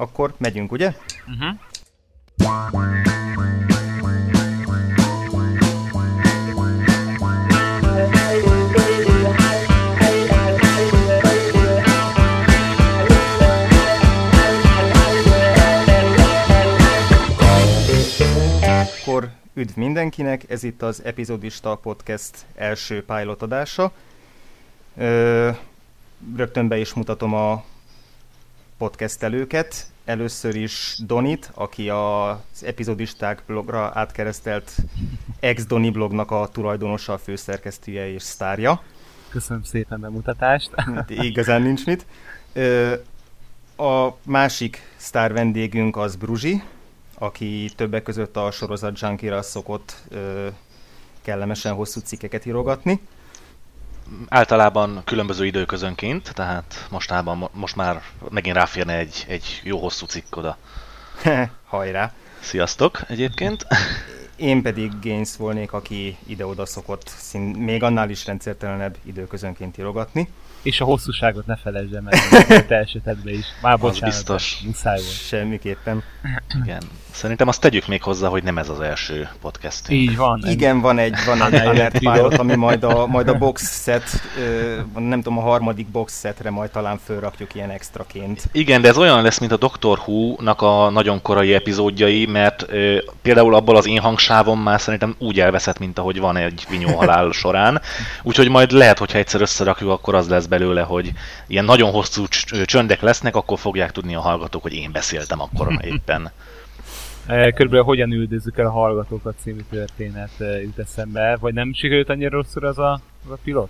akkor megyünk, ugye? Uh-huh. Akkor üdv mindenkinek, ez itt az Epizodista Podcast első pilot adása. Ö, rögtön be is mutatom a podcastelőket. Először is Donit, aki az epizodisták blogra átkeresztelt ex-Doni blognak a tulajdonosa, a főszerkesztője és sztárja. Köszönöm szépen bemutatást. Hát igazán nincs mit. A másik sztár vendégünk az Bruzsi, aki többek között a sorozat junkie szokott kellemesen hosszú cikkeket írogatni. Általában különböző időközönként, tehát mostában, most már megint ráférne egy, egy jó hosszú cikk oda. Hajrá! Sziasztok egyébként! Én pedig Gaines volnék, aki ide-oda szokott szín, még annál is rendszertelenebb időközönként írogatni. És a hosszúságot ne felejtsd el, mert te esetedben is. Már bocsánat, biztos. muszáj volt. Semmiképpen. Igen. Szerintem azt tegyük még hozzá, hogy nem ez az első podcast. Így van. Igen, van egy, van egy alert pilot, ami majd a, majd a box set, ö, nem tudom, a harmadik box setre majd talán fölrakjuk ilyen extraként. Igen, de ez olyan lesz, mint a Doctor Who-nak a nagyon korai epizódjai, mert ö, például abból az én hangsávom már szerintem úgy elveszett, mint ahogy van egy vinyó halál során. Úgyhogy majd lehet, hogyha egyszer összerakjuk, akkor az lesz belőle, hogy ilyen nagyon hosszú cs- csöndek lesznek, akkor fogják tudni a hallgatók, hogy én beszéltem akkor éppen. Eh, Körülbelül hogyan üldözzük el a hallgatókat című történet eh, jut eszembe. Vagy nem sikerült annyira rosszul az a, az a pilot?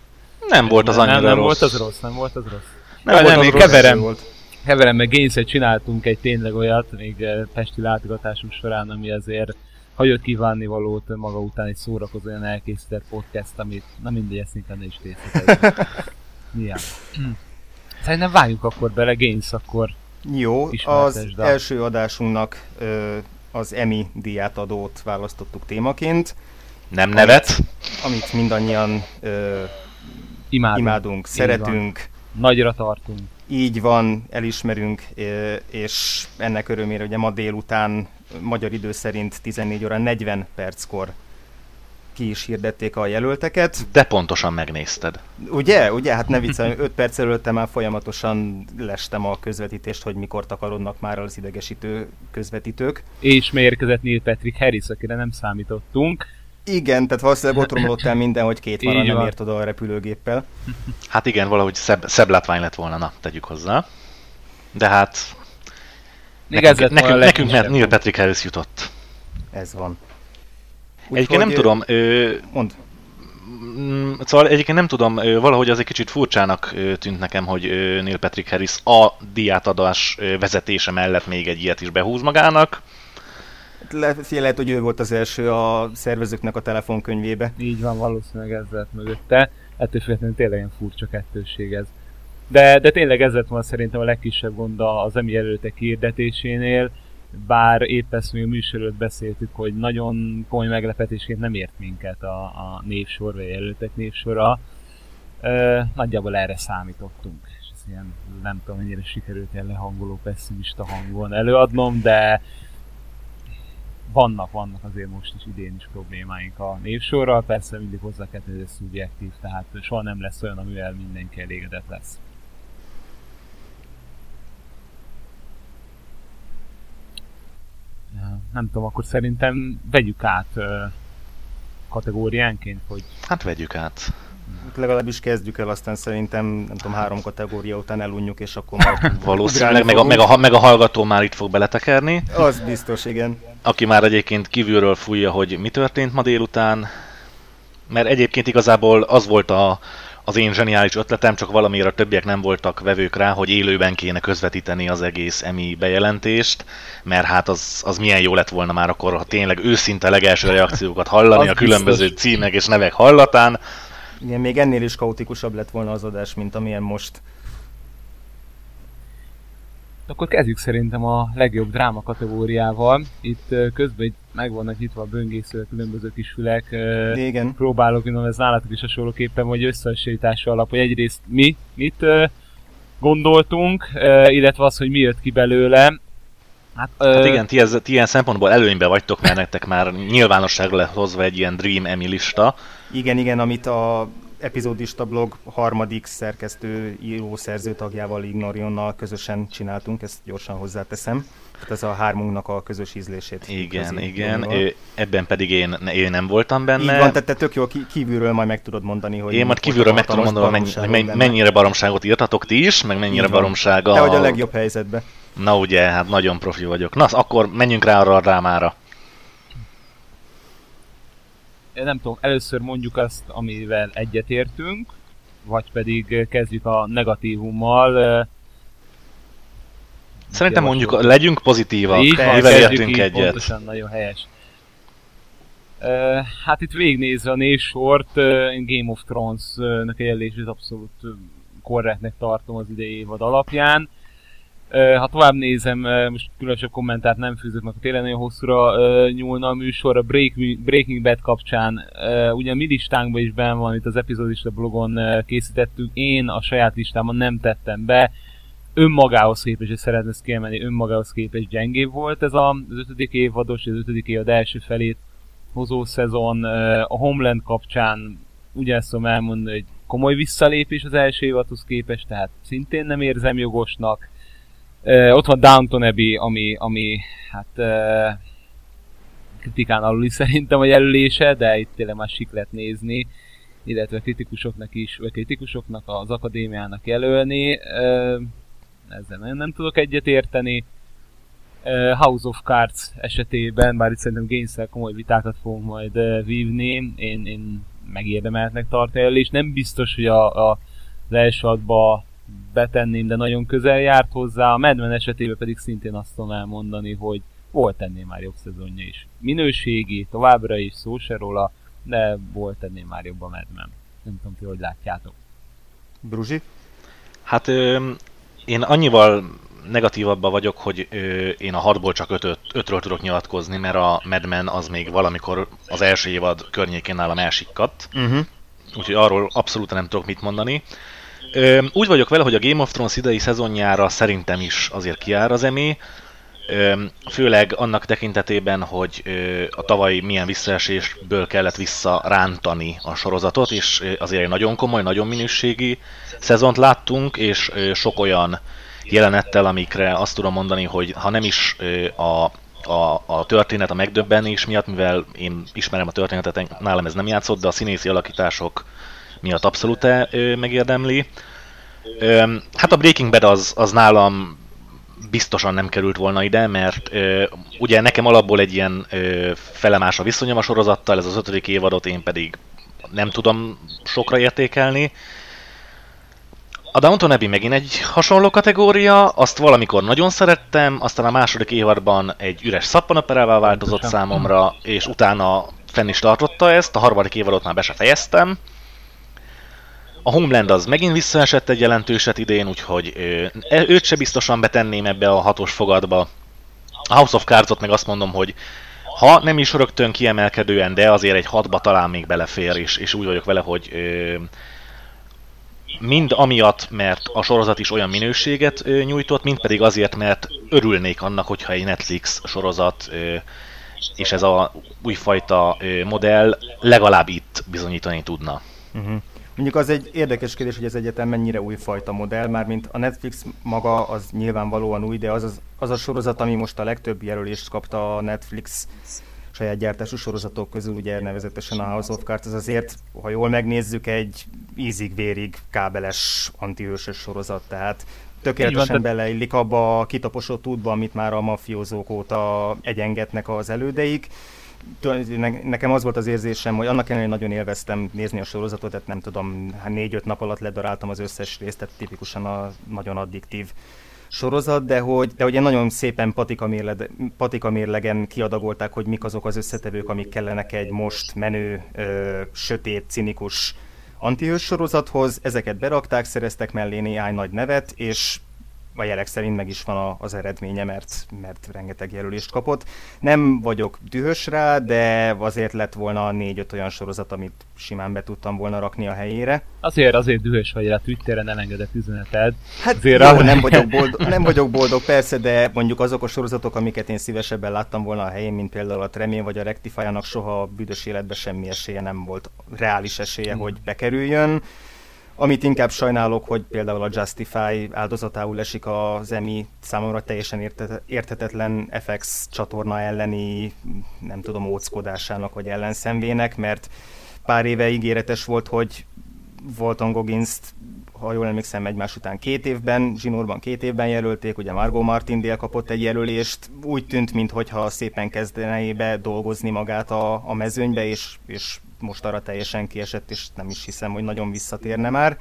Nem volt az annyira nem, nem rossz. volt az rossz, nem volt az rossz. Nem Ja, volt nem, az rossz. keverem. Volt. Heverem meg Gaines-et csináltunk egy tényleg olyat, még eh, Pesti látogatásunk során, ami azért hagyott kívánni valót maga után egy szórakozó olyan elkészített podcast, amit na mindegy, ezt inkább ne is részletezzük. Milyen? Szerintem vágjunk akkor bele, Gaines akkor Jó, az első adásunknak ö, az Emmy díját adót választottuk témaként, Nem nevet. amit mindannyian ö, imádunk. imádunk, szeretünk. Nagyra tartunk. így van, elismerünk, és ennek örömére ugye ma délután magyar idő szerint 14 óra 40 perckor ki is hirdették a jelölteket. De pontosan megnézted. Ugye? Ugye? Hát ne viccelj, 5 perc előtte már folyamatosan lestem a közvetítést, hogy mikor takarodnak már az idegesítő közvetítők. És megérkezett Neil Patrick Harris, akire nem számítottunk. Igen, tehát valószínűleg ott romlott el minden, hogy két van Így nem ért oda a repülőgéppel. Hát igen, valahogy szebb, szebb látvány lett volna, na, tegyük hozzá. De hát... Még ez lett nekünk, nekünk Neil. Patrick Harris jutott. Ez van. Egyébként nem ö, tudom, ö, Mond. mm, szóval egyébként nem tudom, valahogy az egy kicsit furcsának tűnt nekem, hogy Neil Patrick Harris a díjátadás ö, vezetése mellett még egy ilyet is behúz magának. Le, figyelj, lehet, hogy ő volt az első a szervezőknek a telefonkönyvébe. Így van, valószínűleg ez lett mögötte. Ettől függetlenül tényleg ilyen furcsa kettősség ez. De, de tényleg ez lett volna szerintem a legkisebb gond az emi jelöltek hirdetésénél, bár épp ezt még a műsor beszéltük, hogy nagyon komoly meglepetésként nem ért minket a, a névsor, vagy a jelöltek névsora. Ö, nagyjából erre számítottunk. És ez ilyen, nem tudom, mennyire sikerült ilyen lehangoló, pessimista hangon előadnom, de vannak, vannak azért most is idén is problémáink a névsorral, persze mindig hozzá kell hogy ez szubjektív, tehát soha nem lesz olyan, amivel mindenki elégedett lesz. Nem tudom, akkor szerintem vegyük át kategóriánként, hogy Hát vegyük át. Legalábbis kezdjük el, aztán szerintem, nem tudom, három kategória után elunjuk, és akkor majd Valószínűleg, meg a, meg, a, meg a hallgató már itt fog beletekerni, Az biztos, igen. aki már egyébként kívülről fújja, hogy mi történt ma délután. Mert egyébként igazából az volt a, az én zseniális ötletem, csak valamiért a többiek nem voltak vevők rá, hogy élőben kéne közvetíteni az egész EMI bejelentést, mert hát az, az milyen jó lett volna már akkor, ha tényleg őszinte legelső reakciókat hallani Az a különböző biztos. címek és nevek hallatán. Igen, még ennél is kaotikusabb lett volna az adás, mint amilyen most. Akkor kezdjük szerintem a legjobb dráma kategóriával. Itt közben itt meg vannak nyitva a böngésző különböző kis fülek. Igen. Próbálok, mondom, ez nálatok is hasonlóképpen, hogy összehasonlítása alap, hogy egyrészt mi mit gondoltunk, illetve az, hogy mi jött ki belőle. Hát, hát ö... igen, ti, ez, ti ilyen szempontból előnybe vagytok, mert nektek már nyilvánosságra lett hozva egy ilyen Dream Emmy lista. Igen, igen, amit a epizódista blog harmadik szerkesztő író szerző tagjával Ignorionnal közösen csináltunk, ezt gyorsan hozzáteszem. Tehát ez a hármunknak a közös ízlését. Igen, igen. Ő, ebben pedig én, én nem voltam benne. Így van, tehát te tök jó kívülről majd meg tudod mondani, hogy... Én majd kívülről meg tudom mondani, hogy mennyi, mennyire baromságot írtatok ti is, meg mennyire baromsága... Te vagy a legjobb helyzetben. Na ugye, hát nagyon profi vagyok. Na, akkor menjünk rá arra a drámára. Én nem tudom, először mondjuk azt, amivel egyetértünk, vagy pedig kezdjük a negatívummal. Szerintem mondjuk, legyünk pozitívak, így mivel értünk egyet. Pontosan, nagyon helyes. Hát itt végignézve a névsort, uh, Game of Thrones-nak jelölését abszolút korrektnek tartom az idei évad alapján. Ha tovább nézem, most különösebb kommentárt nem fűzök, mert tényleg nagyon hosszúra nyúlna a műsor a Breaking Bad kapcsán. Ugye mi listánkban is ben van, itt az epizódista blogon készítettük, én a saját listámon nem tettem be, önmagához képest, és szeretném ezt kiemelni, önmagához képest gyengébb volt ez az ötödik évados, az ötödik évad első felét hozó szezon. A Homeland kapcsán ugyanezt tudom elmondani, hogy komoly visszalépés az első évadhoz képest, tehát szintén nem érzem jogosnak. Uh, ott van Downton Abbey, ami, ami hát uh, kritikán alul is szerintem a jelölése, de itt tényleg már sik lehet nézni, illetve kritikusoknak is, vagy kritikusoknak az akadémiának jelölni. Uh, ezzel nem, nem tudok egyet érteni. Uh, House of Cards esetében, bár itt szerintem games komoly vitákat fogunk majd uh, vívni, én, én megérdemeltnek tartani és nem biztos, hogy a, a, az első adba betenném, de nagyon közel járt hozzá. A Madman esetében pedig szintén azt tudom elmondani, hogy volt ennél már jobb szezonja is. Minőségi, továbbra is szó se róla, de volt ennél már jobb a Madman. Nem tudom, ti hogy látjátok. Bruzsi? Hát ö, én annyival negatívabban vagyok, hogy ö, én a hatból csak ötöt, ötről tudok nyilatkozni, mert a Madman az még valamikor az első évad környékén nálam elsikkadt. Uh-huh. Úgyhogy arról abszolút nem tudok mit mondani. Úgy vagyok vele, hogy a Game of Thrones idei szezonjára szerintem is azért kiár az emé. Ö, főleg annak tekintetében, hogy a tavaly milyen visszaesésből kellett visszarántani a sorozatot, és azért egy nagyon komoly, nagyon minőségi szezont láttunk, és sok olyan jelenettel, amikre azt tudom mondani, hogy ha nem is a, a, a történet, a megdöbbenés miatt, mivel én ismerem a történetet, nálam ez nem játszott, de a színészi alakítások miatt abszolút megérdemli. Hát a Breaking Bad az, az nálam biztosan nem került volna ide, mert ö, ugye nekem alapból egy ilyen ö, felemás a viszonyom a sorozattal, ez az ötödik évadot én pedig nem tudom sokra értékelni. A Downton Abbey megint egy hasonló kategória, azt valamikor nagyon szerettem, aztán a második évadban egy üres szappanoperává változott számomra, és utána fenn is tartotta ezt, a harmadik évadot már be se fejeztem. A Homeland az megint visszaesett egy jelentőset idén, úgyhogy e, őt se biztosan betenném ebbe a hatos fogadba. A House of Cards-ot meg azt mondom, hogy ha nem is rögtön kiemelkedően, de azért egy hatba talán még belefér, és, és úgy vagyok vele, hogy ö, mind amiatt, mert a sorozat is olyan minőséget ö, nyújtott, mind pedig azért, mert örülnék annak, hogyha egy Netflix sorozat ö, és ez a újfajta ö, modell legalább itt bizonyítani tudna. Uh-huh. Mondjuk az egy érdekes kérdés, hogy ez egyetem mennyire újfajta modell, már mint a Netflix maga az nyilvánvalóan új, de az, az, az a sorozat, ami most a legtöbb jelölést kapta a Netflix saját gyártású sorozatok közül, ugye nevezetesen a House of Cards, az azért, ha jól megnézzük, egy ízig-vérig kábeles antihősös sorozat, tehát tökéletesen beleillik abba a kitaposott útba, amit már a mafiózók óta egyengetnek az elődeik nekem az volt az érzésem, hogy annak ellenére nagyon élveztem nézni a sorozatot, tehát nem tudom, hát négy-öt nap alatt ledaráltam az összes részt, tehát tipikusan a nagyon addiktív sorozat, de hogy, de hogy nagyon szépen patika, mérleg, patika mérlegen kiadagolták, hogy mik azok az összetevők, amik kellenek egy most menő, ö, sötét, cinikus antihős sorozathoz, ezeket berakták, szereztek mellé néhány nagy nevet, és a jelek szerint meg is van az eredménye, mert, mert rengeteg jelölést kapott. Nem vagyok dühös rá, de azért lett volna négy-öt olyan sorozat, amit simán be tudtam volna rakni a helyére. Azért, azért dühös vagy, a Twitteren elengedett üzeneted. Hát azért jó, nem vagyok, boldog, nem vagyok boldog persze, de mondjuk azok a sorozatok, amiket én szívesebben láttam volna a helyén, mint például a Tremé vagy a Rectify-nak soha a büdös életben semmi esélye nem volt, reális esélye, hmm. hogy bekerüljön. Amit inkább sajnálok, hogy például a Justify áldozatául esik az EMI számomra teljesen érthetetlen FX csatorna elleni, nem tudom, óckodásának vagy ellenszenvének, mert pár éve ígéretes volt, hogy Volton goggins ha jól emlékszem, egymás után két évben, Zsinórban két évben jelölték, ugye Margot Martindale kapott egy jelölést, úgy tűnt, mintha szépen kezdenébe dolgozni magát a, a mezőnybe, és, és most arra teljesen kiesett, és nem is hiszem, hogy nagyon visszatérne már.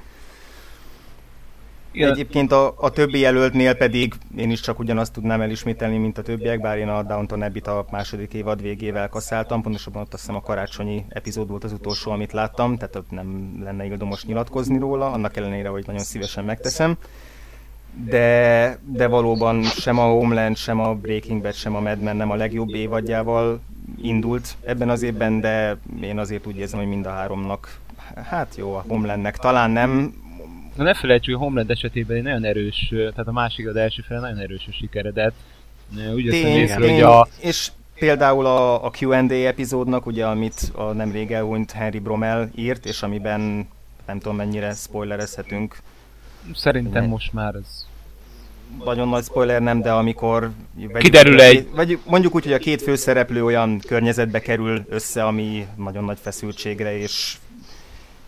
Igen. Egyébként a, a többi jelöltnél pedig én is csak ugyanazt tudnám elismételni, mint a többiek, bár én a Downton Abbey-t a második évad végével kaszáltam, pontosabban ott azt hiszem a karácsonyi epizód volt az utolsó, amit láttam, tehát ott nem lenne most nyilatkozni róla, annak ellenére, hogy nagyon szívesen megteszem. De, de valóban sem a Homeland, sem a Breaking Bad, sem a Mad Men nem a legjobb évadjával indult ebben az évben, de én azért úgy érzem, hogy mind a háromnak, hát jó, a Homelandnek talán nem, Na ne felejtsük, hogy a Homeland esetében egy nagyon erős, tehát a másik az első fele nagyon erős a sikeredet. Úgy tény, észre, tény, hogy a... És például a, a Q&A epizódnak, ugye, amit a nemrég elhunyt Henry Bromel írt, és amiben nem tudom mennyire spoilerezhetünk. Szerintem ne. most már ez nagyon nagy spoiler nem, de amikor... Kiderül egy... Vagy mondjuk úgy, hogy a két főszereplő olyan környezetbe kerül össze, ami nagyon nagy feszültségre és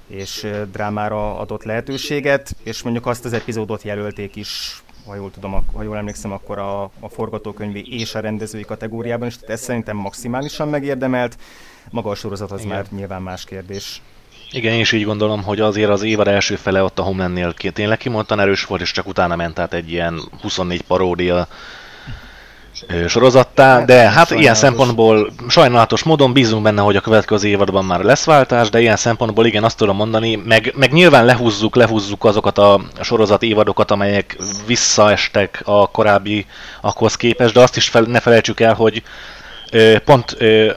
és drámára adott lehetőséget, és mondjuk azt az epizódot jelölték is, ha jól tudom, ha jól emlékszem, akkor a, a forgatókönyvi és a rendezői kategóriában is, tehát ez szerintem maximálisan megérdemelt. Maga a sorozat az Igen. már nyilván más kérdés. Igen, én is így gondolom, hogy azért az évad első fele ott a Homelandnél tényleg kimondtan erős volt, és csak utána ment át egy ilyen 24 paródia sorozattá, de hát sajnálatos. ilyen szempontból sajnálatos módon bízunk benne, hogy a következő évadban már lesz váltás, de ilyen szempontból igen, azt tudom mondani, meg, meg nyilván lehúzzuk, lehúzzuk azokat a sorozat évadokat, amelyek visszaestek a korábbi akhoz képest, de azt is fel, ne felejtsük el, hogy ö, pont ö,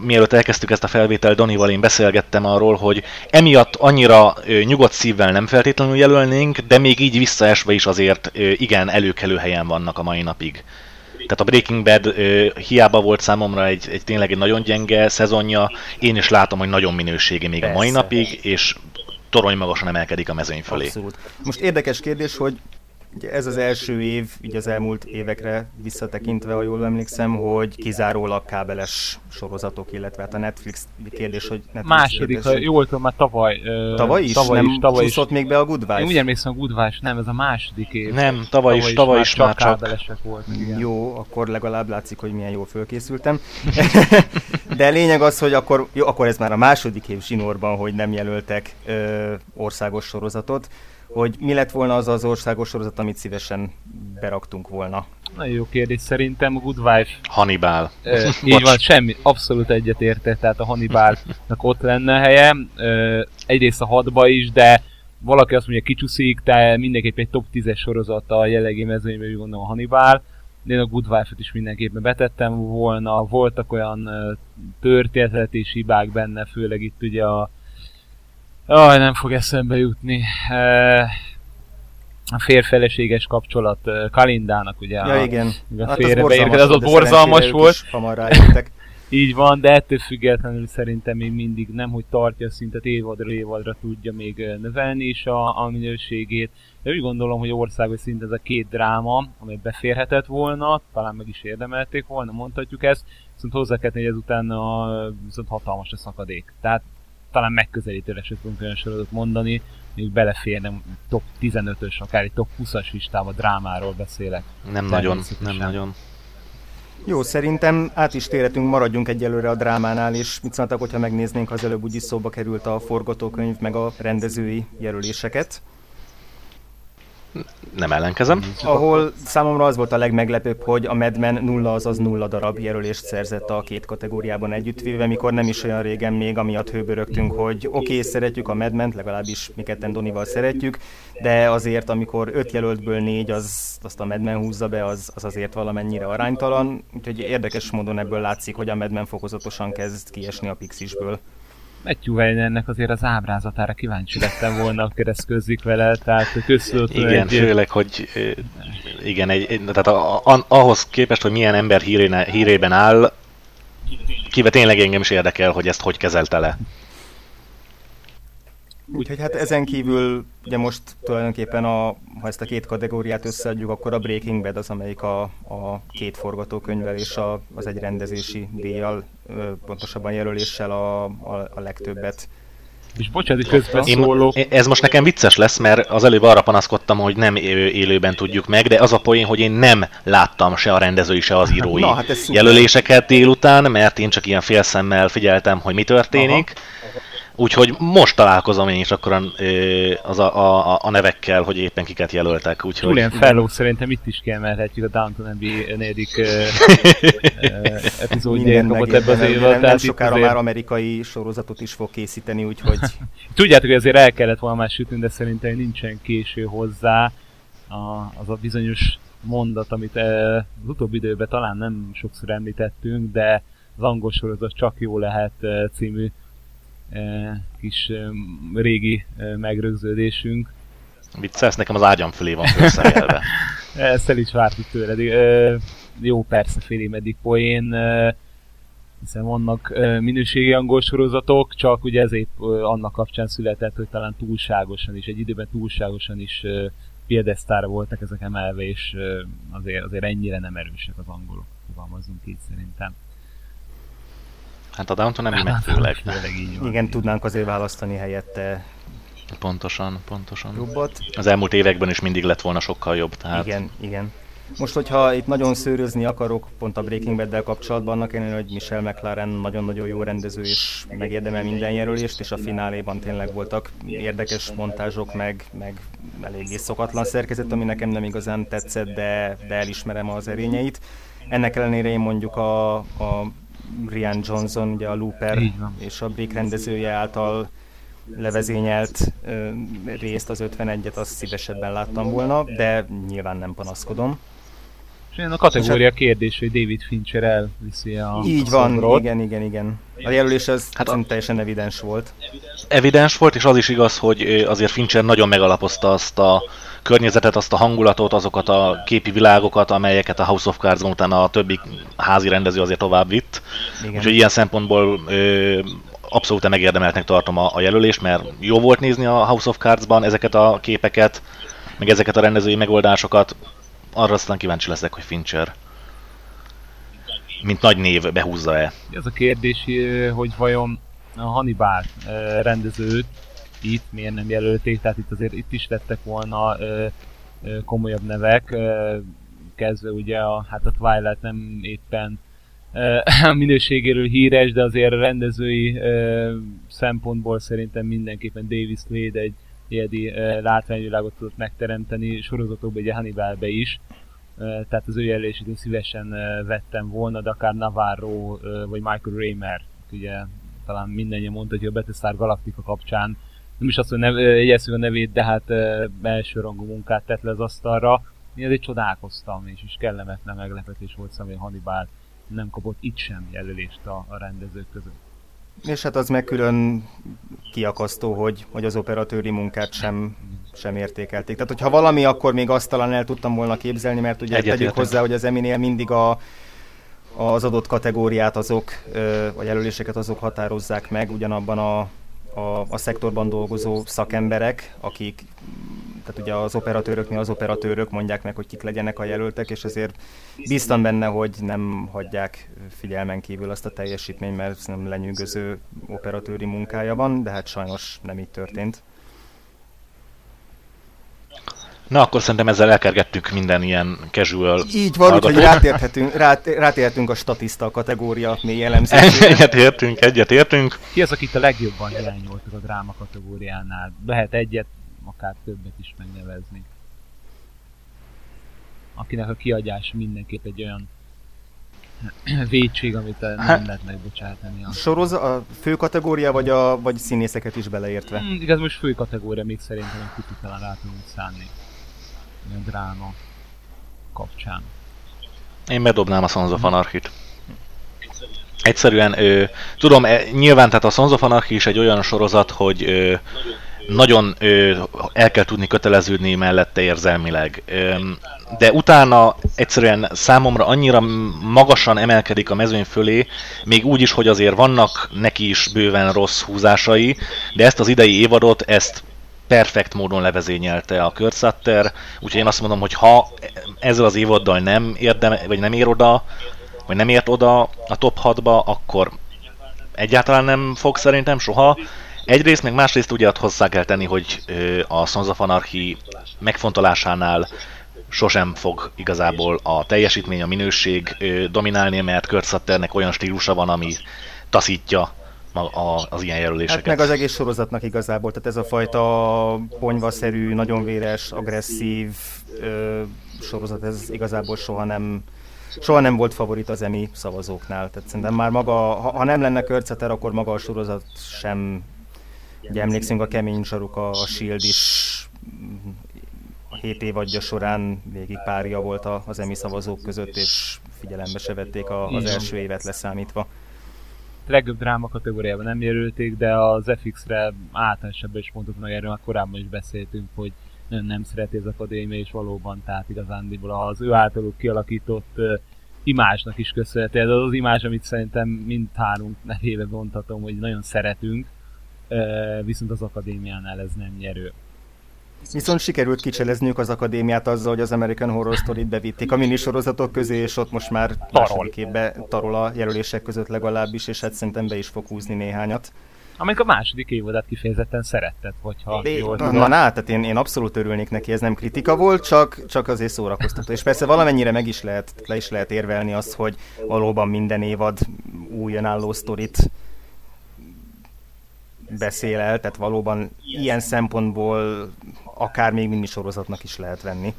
mielőtt elkezdtük ezt a felvételt, Donival én beszélgettem arról, hogy emiatt annyira ö, nyugodt szívvel nem feltétlenül jelölnénk, de még így visszaesve is azért ö, igen előkelő helyen vannak a mai napig. Tehát a Breaking Bad ö, hiába volt számomra egy, egy tényleg egy nagyon gyenge szezonja, én is látom, hogy nagyon minőségi még Persze. a mai napig, és torony magasan emelkedik a mezőny fölé. Abszolút. Most érdekes kérdés, hogy Ugye ez az első év, így az elmúlt évekre visszatekintve, ha jól emlékszem, hogy kizárólag kábeles sorozatok, illetve hát a Netflix kérdés, hogy Netflix Második, ha jól tudom, már tavaly. Tavaly is? Tavaly nem is, tavaly is. még be a Good Wife? Én úgy emlékszem, a Good Wife, nem, ez a második év. Nem, tavaly, tavaly is, tavaly is, már csak kábelesek voltak. Igen. Jó, akkor legalább látszik, hogy milyen jól fölkészültem. De lényeg az, hogy akkor, jó, akkor ez már a második év zsinórban, hogy nem jelöltek ö, országos sorozatot hogy mi lett volna az az országos sorozat, amit szívesen beraktunk volna? Nagyon jó kérdés, szerintem a Good Wife. Hannibal. E, így van, semmi, abszolút egyetértek, tehát a Hannibalnak ott lenne a helye. E, egyrészt a hadba is, de valaki azt mondja kicsúszik, de mindenképp egy top 10-es sorozat a jellegi mezőnyben, úgy gondolom a Hannibal. De én a Good Wife-ot is mindenképpen betettem volna, voltak olyan történetleti hibák benne, főleg itt ugye a Aj, nem fog eszembe jutni. A férfeleséges kapcsolat Kalindának, ugye? Ja, a, igen. A hát félrebeérkezett, az, a borzalmas volt. Hamar Így van, de ettől függetlenül szerintem még mindig nem, hogy tartja a szintet évadra évadra tudja még növelni is a, a minőségét. De úgy gondolom, hogy országos szint ez a két dráma, amely beférhetett volna, talán meg is érdemelték volna, mondhatjuk ezt, viszont hozzá kell tenni, hogy ezután a, viszont hatalmas a szakadék. Tehát talán megközelítőre se tudunk olyan sorozatot mondani, még beleférne top 15-ös, akár egy top 20-as listába drámáról beszélek. Nem nagyon, nem nagyon. Jó, szerintem át is térhetünk, maradjunk egyelőre a drámánál, és mit szóltak, hogyha megnéznénk, az előbb úgyis szóba került a forgatókönyv, meg a rendezői jelöléseket. Nem ellenkezem. Ahol számomra az volt a legmeglepőbb, hogy a Mad Men nulla azaz nulla darab jelölést szerzett a két kategóriában együttvéve, mikor nem is olyan régen még amiatt hőbörögtünk, hogy oké, okay, szeretjük a Mad Men-t, legalábbis mi ketten Donival szeretjük, de azért amikor öt jelöltből négy az, azt a Mad Men húzza be, az, az azért valamennyire aránytalan, úgyhogy érdekes módon ebből látszik, hogy a Mad Men fokozatosan kezd kiesni a Pixisből. Matthew ennek azért az ábrázatára kíváncsi lettem volna, akkor ezt közzik vele, tehát közszólt Igen, egy... főleg, hogy igen, egy, tehát a, a, ahhoz képest, hogy milyen ember hírén, hírében áll, kivet tényleg engem is érdekel, hogy ezt hogy kezelte le. Úgyhogy hát ezen kívül ugye most tulajdonképpen a, ha ezt a két kategóriát összeadjuk, akkor a Breaking Bad az, amelyik a, a két forgatókönyvvel és a, az egy rendezési díjjal, pontosabban jelöléssel a, a, a legtöbbet és bocsánat, közben szólok. Ez most nekem vicces lesz, mert az előbb arra panaszkodtam, hogy nem élőben tudjuk meg, de az a poén, hogy én nem láttam se a rendezői, se az írói Na, hát jelöléseket délután, mert én csak ilyen félszemmel figyeltem, hogy mi történik. Aha Úgyhogy most találkozom én is akkor az a, a, a nevekkel, hogy éppen kiket jelöltek. Úgyhogy... Julian Fellow szerintem itt is kiemelhetjük a Downton Abbey negyedik epizódját kapott ebbe az évben. Nem, nem sokára azért... már amerikai sorozatot is fog készíteni, úgyhogy... Tudjátok, hogy azért el kellett volna már sütni, de szerintem nincsen késő hozzá. A, az a bizonyos mondat, amit az utóbbi időben talán nem sokszor említettünk, de az angol sorozat csak jó lehet című kis régi megrögződésünk. Viccelsz, nekem az ágyam fölé van felszegelve. Ezt el is vártuk tőled. Jó, persze, félig meddig poén, hiszen vannak minőségi angol sorozatok, csak ugye ez épp annak kapcsán született, hogy talán túlságosan is, egy időben túlságosan is piedesztára voltak ezek emelve, és azért, azért ennyire nem erősek az angolok, fogalmazunk így szerintem. Hát a Downton nem meg főleg. Igen, tudnánk azért választani helyette Pontosan, pontosan. Jobbat. Az elmúlt években is mindig lett volna sokkal jobb. Tehát... Igen, igen. Most, hogyha itt nagyon szőrözni akarok, pont a Breaking bad kapcsolatban, annak ellenére, hogy Michelle McLaren nagyon-nagyon jó rendező, és megérdemel minden jelölést, és a fináléban tényleg voltak érdekes montázsok, meg, meg eléggé szokatlan szerkezet, ami nekem nem igazán tetszett, de, de elismerem az erényeit. Ennek ellenére én mondjuk a, a Rian Johnson, ugye a Looper és a Brick rendezője által levezényelt ö, részt, az 51-et, azt szívesebben láttam volna, de nyilván nem panaszkodom. És a kategória hát, kérdés, hogy David Fincher elviszi a Így a van, szomrot. igen, igen, igen. A jelölés az hát a... teljesen evidens volt. Evidens volt, és az is igaz, hogy azért Fincher nagyon megalapozta azt a környezetet, azt a hangulatot, azokat a képi világokat, amelyeket a House of Cards utána a többi házi rendező azért tovább vitt. Igen. Úgyhogy ilyen szempontból ö, abszolút megérdemeltnek tartom a, a jelölést, mert jó volt nézni a House of Cards-ban ezeket a képeket, meg ezeket a rendezői megoldásokat. Arra aztán kíváncsi leszek, hogy Fincher mint nagy név behúzza-e. Ez a kérdés, hogy vajon a Hannibal rendezőt itt miért nem jelölték, tehát itt azért itt is lettek volna ö, komolyabb nevek, kezdve ugye a, hát a Twilight nem éppen a minőségéről híres, de azért a rendezői szempontból szerintem mindenképpen Davis Slade egy egyedi látványvilágot tudott megteremteni, sorozatokban, ugye Hannibalbe is, tehát az ő jelölését én szívesen vettem volna, de akár Navarro vagy Michael Raymer, ugye talán mindenki mondta, hogy a Battlestar Galactica kapcsán nem is azt, hogy nev, jegyezzük a nevét, de hát első rangú munkát tett le az asztalra. Én azért csodálkoztam, és is kellemetlen meglepetés volt személy Hannibal nem kapott itt sem jelölést a, a rendezők között. És hát az meg külön kiakasztó, hogy, hogy az operatőri munkát sem, sem értékelték. Tehát, hogyha valami, akkor még azt talán el tudtam volna képzelni, mert ugye Egyet tegyük hozzá, hogy az Eminél mindig a, az adott kategóriát azok, a jelöléseket azok határozzák meg ugyanabban a a, a szektorban dolgozó szakemberek, akik, tehát ugye az operatőröknél az operatőrök mondják meg, hogy kik legyenek a jelöltek, és azért bíztam benne, hogy nem hagyják figyelmen kívül azt a teljesítményt, mert nem lenyűgöző operatőri munkája van, de hát sajnos nem így történt. Na, akkor szerintem ezzel elkergettük minden ilyen casual Így van, úgyhogy rátérhetünk, rát, rátérhetünk a statiszta kategória mély elemzésére. Egyet értünk, egyet értünk. Ki az, akit a legjobban hiányoltak a dráma kategóriánál? Lehet egyet, akár többet is megnevezni. akinek a kiadása mindenképp egy olyan védség, amit nem hát, lehet megbocsátani. A, soroz, a fő kategória, vagy a vagy színészeket is beleértve? Mm, igaz, most fő kategória még szerintem a talán rá tudunk szánni. A dráma kapcsán. Én bedobnám a Sons of Anarchy-t. Egyszerűen, ö, tudom, e, nyilván tehát a Sons of Anarchy is egy olyan sorozat, hogy ö, nagyon ö, el kell tudni köteleződni mellette érzelmileg. Ö, de utána egyszerűen számomra annyira magasan emelkedik a mezőny fölé, még úgy is, hogy azért vannak neki is bőven rossz húzásai, de ezt az idei évadot, ezt perfekt módon levezényelte a Körsatter, úgyhogy én azt mondom, hogy ha ezzel az évaddal nem érdem, vagy nem ér oda, vagy nem ért oda a top 6-ba, akkor egyáltalán nem fog szerintem soha. Egyrészt, meg másrészt ugye hozzá kell tenni, hogy a Sons of Anarchy megfontolásánál sosem fog igazából a teljesítmény, a minőség dominálni, mert Kurt olyan stílusa van, ami taszítja az ilyen jelöléseket. Hát meg az egész sorozatnak igazából, tehát ez a fajta ponyvaszerű, nagyon véres, agresszív ö, sorozat, ez igazából soha nem soha nem volt favorit az emi szavazóknál. Tehát szerintem már maga, ha, ha nem lenne Körceter, akkor maga a sorozat sem Ugye emlékszünk a kemény saruk, a, a Shield is a 7 évadja során végig párja volt az emi szavazók között, és figyelembe se vették a, az első évet leszámítva. Legjobb dráma kategóriában nem jelölték, de az FX-re általánosabban is mondtuk meg erről, már korábban is beszéltünk, hogy nem, nem szereti az akadémia, és valóban, tehát igazándiból az ő általuk kialakított uh, imázsnak is köszönhető. Ez az az imázs, amit szerintem mindhárom nevébe mondhatom, hogy nagyon szeretünk, viszont az akadémiánál ez nem nyerő. Viszont sikerült kicselezniük az akadémiát azzal, hogy az American Horror Story-t bevitték a minisorozatok közé, és ott most már második évben tarol a jelölések között legalábbis, és hát szerintem be is fog húzni néhányat. Amelyik a második évadát kifejezetten szeretted, hogyha De, jól Na, na, tehát én, én abszolút örülnék neki, ez nem kritika volt, csak, csak azért szórakoztató. És persze valamennyire meg is lehet, le is lehet érvelni azt, hogy valóban minden évad új önálló sztorit beszél el, tehát valóban ilyen szempontból akár még minisorozatnak is lehet venni.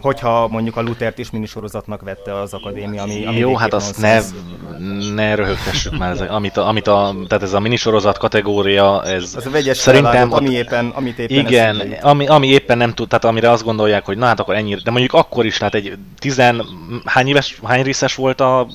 Hogyha mondjuk a Luthert is minisorozatnak vette az akadémia, ami, ami Jó, hát azt ne, ne röhögtessük már, ez, amit, a, amit a, tehát ez a minisorozat kategória, ez az a vegyes szerintem, ott, ami éppen, amit éppen igen, ami, ami, éppen nem tud, tehát amire azt gondolják, hogy na hát akkor ennyi, de mondjuk akkor is, tehát egy tizen, hány éves, hány részes volt a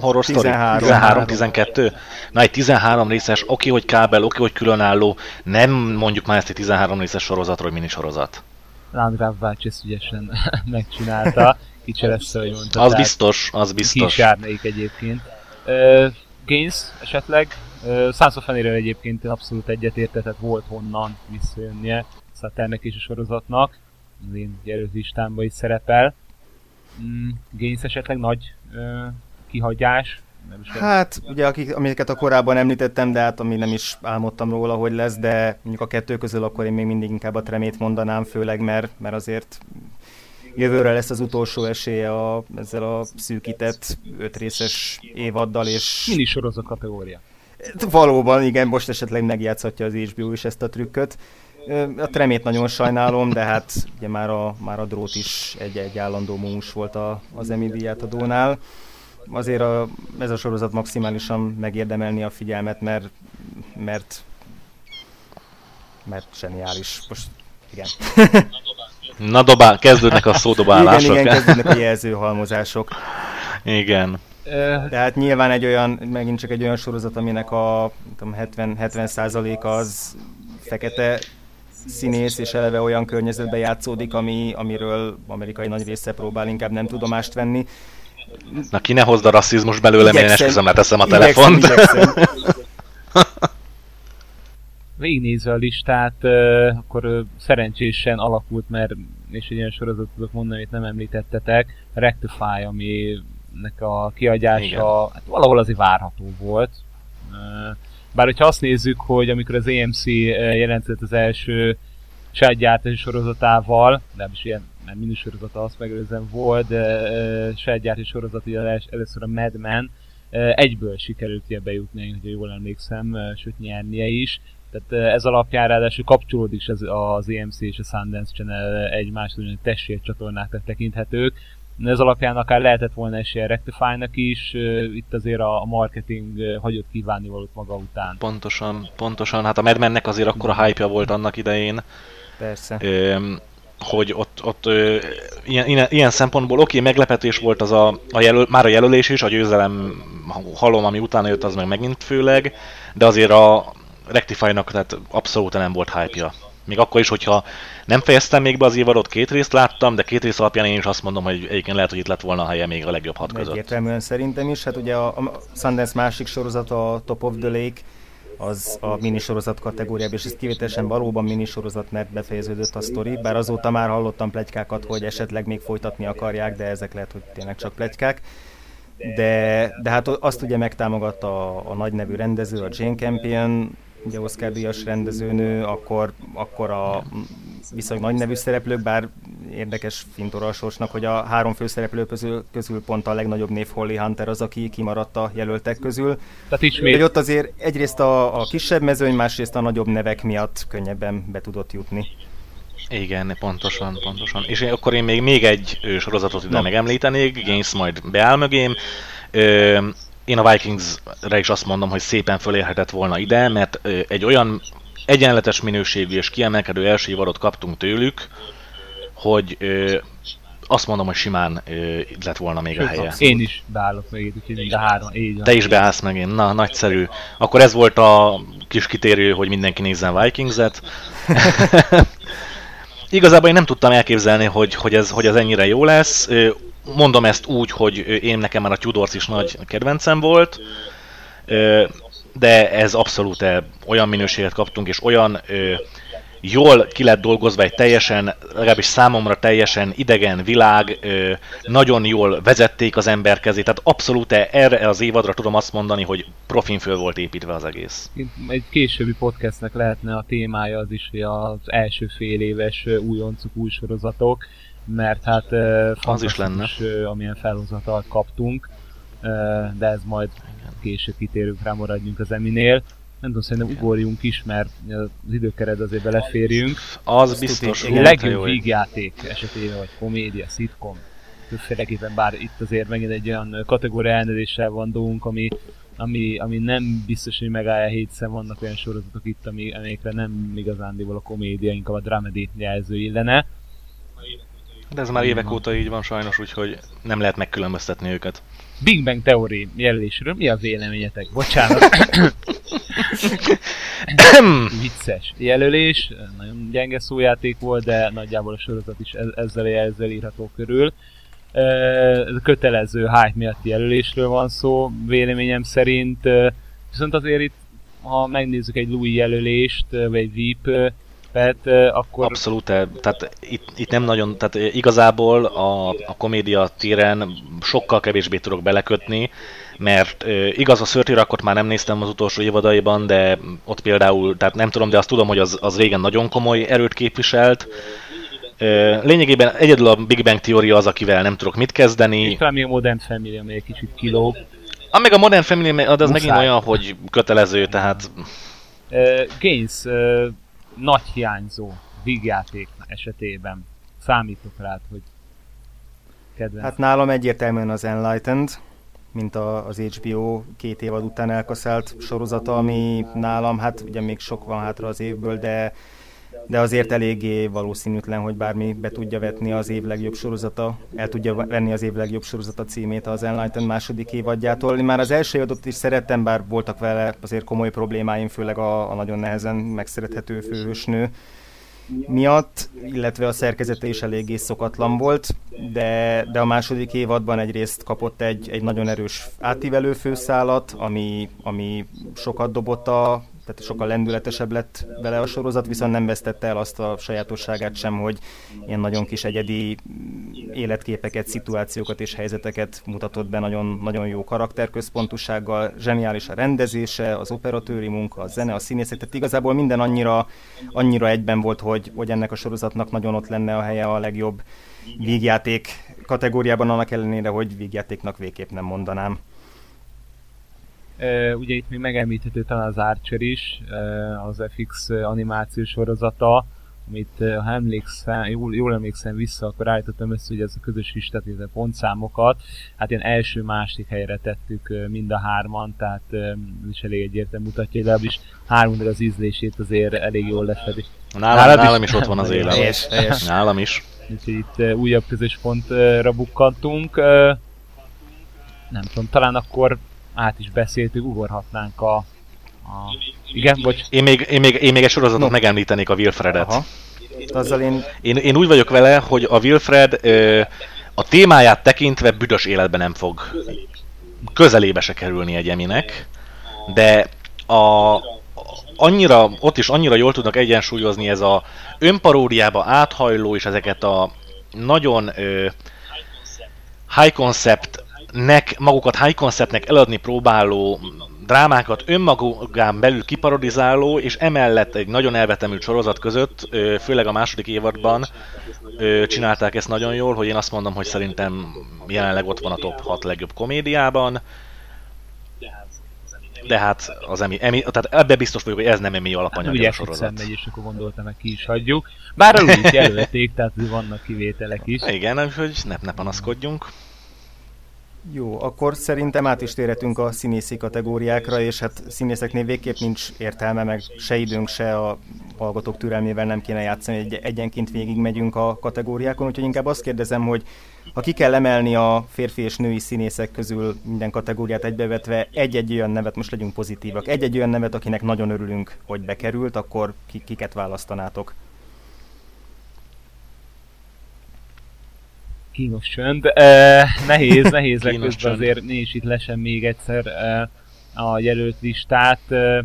horror 13. 13, 12? Na egy 13 részes, oké, hogy kábel, oké, hogy különálló, nem mondjuk már ezt egy 13 részes sorozatról, mini sorozat. Landgraf bácsi ezt ügyesen megcsinálta, kicsereszte, hogy mondta. Az biztos, az biztos. Ki egyébként. Uh, Gains esetleg, uh, Sons of egyébként abszolút egyetértetett, volt honnan visszajönnie Satternek és a sorozatnak, az én jelölt is szerepel. Mm, Gains esetleg nagy uh, kihagyás. Nem is hát, ugye akik, amiket a korábban említettem, de hát ami nem is álmodtam róla, hogy lesz, de mondjuk a kettő közül akkor én még mindig inkább a tremét mondanám, főleg mert, mert azért jövőre lesz az utolsó esélye a, ezzel a szűkített öt részes évaddal, és... Mini sorozat kategória. Valóban, igen, most esetleg megjátszhatja az HBO is ezt a trükköt. A tremét nagyon sajnálom, de hát ugye már a, már a drót is egy, egy állandó múmus volt a, az Emmy díjátadónál azért a, ez a sorozat maximálisan megérdemelni a figyelmet, mert, mert, mert zseniális. Most igen. Na dobál, kezdődnek a szódobálások. igen, igen, kezdődnek a jelzőhalmozások. Igen. De hát nyilván egy olyan, megint csak egy olyan sorozat, aminek a tudom, 70, 70 az fekete színész, és eleve olyan környezetben játszódik, ami, amiről amerikai nagy része próbál inkább nem tudomást venni. Na ki ne hozd a rasszizmus belőle, én esküszöm, leteszem a telefont. Végignézve a listát, akkor szerencsésen alakult, mert és egy ilyen sorozatot tudok mondani, amit nem említettetek, Rectify, aminek a kiadása hát valahol azért várható volt. Bár hogyha azt nézzük, hogy amikor az AMC jelentett az első saját gyártási sorozatával, nem is ilyen nem minisorozata, azt megelőzően volt, de uh, saját gyártási sorozat, ugye először a Mad Men, egyből sikerült ugye bejutni, hogy jól emlékszem, sőt nyernie is. Tehát ez alapján ráadásul kapcsolódik ez az EMC és a Sundance Channel egymás testvér csatornák tekinthetők. Ez alapján akár lehetett volna esélye Rectify-nak is, itt azért a marketing hagyott kívánni valót maga után. Pontosan, pontosan. Hát a Mad Men-nek azért akkor a hype volt annak idején. Persze. Ö, hogy ott, ott ö, ilyen, ilyen, szempontból oké, okay, meglepetés volt az a, a jelöl, már a jelölés is, a győzelem halom, ami utána jött, az meg megint főleg, de azért a Rectify-nak tehát abszolút nem volt hype-ja. Még akkor is, hogyha nem fejeztem még be az évadot, két részt láttam, de két rész alapján én is azt mondom, hogy egyébként lehet, hogy itt lett volna a helye még a legjobb hat között. Egyértelműen szerintem is. Hát ugye a, a Sundance másik sorozata, a Top of the Lake, az a minisorozat kategóriában, és ez kivételesen valóban minisorozat, mert befejeződött a sztori, bár azóta már hallottam plegykákat, hogy esetleg még folytatni akarják, de ezek lehet, hogy tényleg csak plegykák. De, de hát azt ugye megtámogatta a, a nagy nevű rendező, a Jane Campion, ugye Oscar díjas rendezőnő, akkor, akkor a viszonylag nagy nevű szereplők, bár érdekes fintora a sorsnak, hogy a három főszereplő közül, közül pont a legnagyobb név Holly Hunter az, aki kimaradt a jelöltek közül. Tehát ismét. Hogy ott azért egyrészt a, a kisebb mezőny, másrészt a nagyobb nevek miatt könnyebben be tudott jutni. Igen, pontosan, pontosan. És én, akkor én még, még egy sorozatot ide megemlítenék, Games majd beáll mögém. Ö, én a Vikingsre is azt mondom, hogy szépen fölérhetett volna ide, mert egy olyan egyenletes minőségű és kiemelkedő első évadot kaptunk tőlük, hogy ö, azt mondom, hogy simán ö, lett volna még Sőt, a helye. Én is beállok meg itt, úgyhogy mind a három. Így Te is beállsz meg én. Na, nagyszerű. Akkor ez volt a kis kitérő, hogy mindenki nézzen Vikings-et. Igazából én nem tudtam elképzelni, hogy, hogy, ez, hogy ez ennyire jó lesz. Mondom ezt úgy, hogy én nekem már a Tudors is nagy kedvencem volt, de ez abszolút olyan minőséget kaptunk, és olyan jól ki lett dolgozva egy teljesen, legalábbis számomra teljesen idegen világ, nagyon jól vezették az ember kezét, tehát abszolút erre az évadra tudom azt mondani, hogy profin föl volt építve az egész. Egy későbbi podcastnek lehetne a témája az is, hogy az első fél éves újoncok, új sorozatok, mert hát az is lenne. amilyen felhozatalt kaptunk, de ez majd később kitérünk rá, maradjunk az Eminél nem tudom, szerintem ugorjunk is, mert az időkeret azért beleférjünk. Az Azt biztos. Egy legjobb vígjáték esetében, vagy komédia, szitkom. Többféleképpen, bár itt azért megint egy olyan kategória elnözéssel van dolgunk, ami, ami, ami nem biztos, hogy megállja hétszer, vannak olyan sorozatok itt, ami, amikre nem igazándiból a komédia, inkább a dramedy jelző illene. De ez már évek óta így van sajnos, úgyhogy nem lehet megkülönböztetni őket. Big Bang Theory jelölésről mi a véleményetek? Bocsánat. Vicces jelölés, nagyon gyenge szójáték volt, de nagyjából a sorozat is ezzel, ezzel írható körül. Ez a kötelező hype miatti jelölésről van szó, véleményem szerint. Viszont azért itt, ha megnézzük egy Louis jelölést, vagy egy VIP, tehát, akkor... Abszolút, tehát itt, itt nem nagyon, tehát igazából a, a komédia téren sokkal kevésbé tudok belekötni, mert igaz a Szörtirakot már nem néztem az utolsó évadaiban, de ott például, tehát nem tudom, de azt tudom, hogy az, az régen nagyon komoly erőt képviselt. Lényegében egyedül a Big Bang teória az, akivel nem tudok mit kezdeni. És talán még a Modern Family, ami egy kicsit kiló. Ah, meg a Modern Family, de az Muszáj. megint olyan, hogy kötelező, tehát... Uh, Gaines, uh, nagy hiányzó vígjáték esetében számítok rá, hogy kedvenc. Hát nálam egyértelműen az Enlightened, mint a, az HBO két évad után elkaszált sorozata, ami nálam, hát ugye még sok van hátra az évből, de de azért eléggé valószínűtlen, hogy bármi be tudja vetni az év legjobb sorozata, el tudja venni az év legjobb sorozata címét az Enlightened második évadjától. Már az első évadot is szerettem, bár voltak vele azért komoly problémáim, főleg a, a nagyon nehezen megszerethető főhősnő miatt, illetve a szerkezete is eléggé szokatlan volt, de, de a második évadban egyrészt kapott egy, egy nagyon erős átívelő főszálat, ami, ami sokat dobott a tehát sokkal lendületesebb lett vele a sorozat, viszont nem vesztette el azt a sajátosságát sem, hogy ilyen nagyon kis egyedi életképeket, szituációkat és helyzeteket mutatott be nagyon, nagyon jó karakterközpontúsággal, zseniális a rendezése, az operatőri munka, a zene, a színészek, tehát igazából minden annyira, annyira egyben volt, hogy, hogy ennek a sorozatnak nagyon ott lenne a helye a legjobb vígjáték kategóriában, annak ellenére, hogy vígjátéknak végképp nem mondanám. Ugye itt még megemlíthető talán az Archer is, az FX animációs sorozata, amit ha emlékszem, jól, jól emlékszem vissza, akkor állítottam össze, hogy ez a közös listát, a pontszámokat, hát ilyen első-másik helyre tettük mind a hárman, tehát is elég egyértelmű mutatja, de is hármunknak az ízlését azért elég jól lefedi. Nálam, nálam is, is ott van az élet. Nálam is. Úgyhogy itt újabb közös pontra bukkantunk. Nem tudom, talán akkor át is beszéltük, ugorhatnánk a, a... Igen, bocs. Én még, én még, én még egy sorozatot no. megemlítenék a Wilfredet. Aha. Azzal én... én... Én úgy vagyok vele, hogy a Wilfred ö, a témáját tekintve büdös életben nem fog közelébe se kerülni egy eminek, de a, annyira, ott is annyira jól tudnak egyensúlyozni ez a önparódiába áthajló és ezeket a nagyon ö, high concept nek, magukat high conceptnek eladni próbáló drámákat önmagán belül kiparodizáló, és emellett egy nagyon elvetemült sorozat között, főleg a második évadban csinálták ezt nagyon jól, hogy én azt mondom, hogy szerintem jelenleg ott van a top 6 legjobb komédiában. De hát az emi, emi tehát ebbe biztos vagyok, hogy ez nem emi alapanyag hát, a sorozat. Ugye és akkor gondoltam, hogy ki is hagyjuk. Bár alul is jelölték, tehát vannak kivételek is. Igen, úgyhogy ne, ne panaszkodjunk. Jó, akkor szerintem át is térhetünk a színészi kategóriákra, és hát színészeknél végképp nincs értelme, meg se időnk, se a hallgatók türelmével nem kéne játszani, egy egyenként végig megyünk a kategóriákon, úgyhogy inkább azt kérdezem, hogy ha ki kell emelni a férfi és női színészek közül minden kategóriát egybevetve, egy-egy olyan nevet, most legyünk pozitívak, egy-egy olyan nevet, akinek nagyon örülünk, hogy bekerült, akkor kiket választanátok? Kínos csönd. Uh, nehéz, nehéz legközben azért nincs itt lesen még egyszer uh, a jelölt listát. Uh,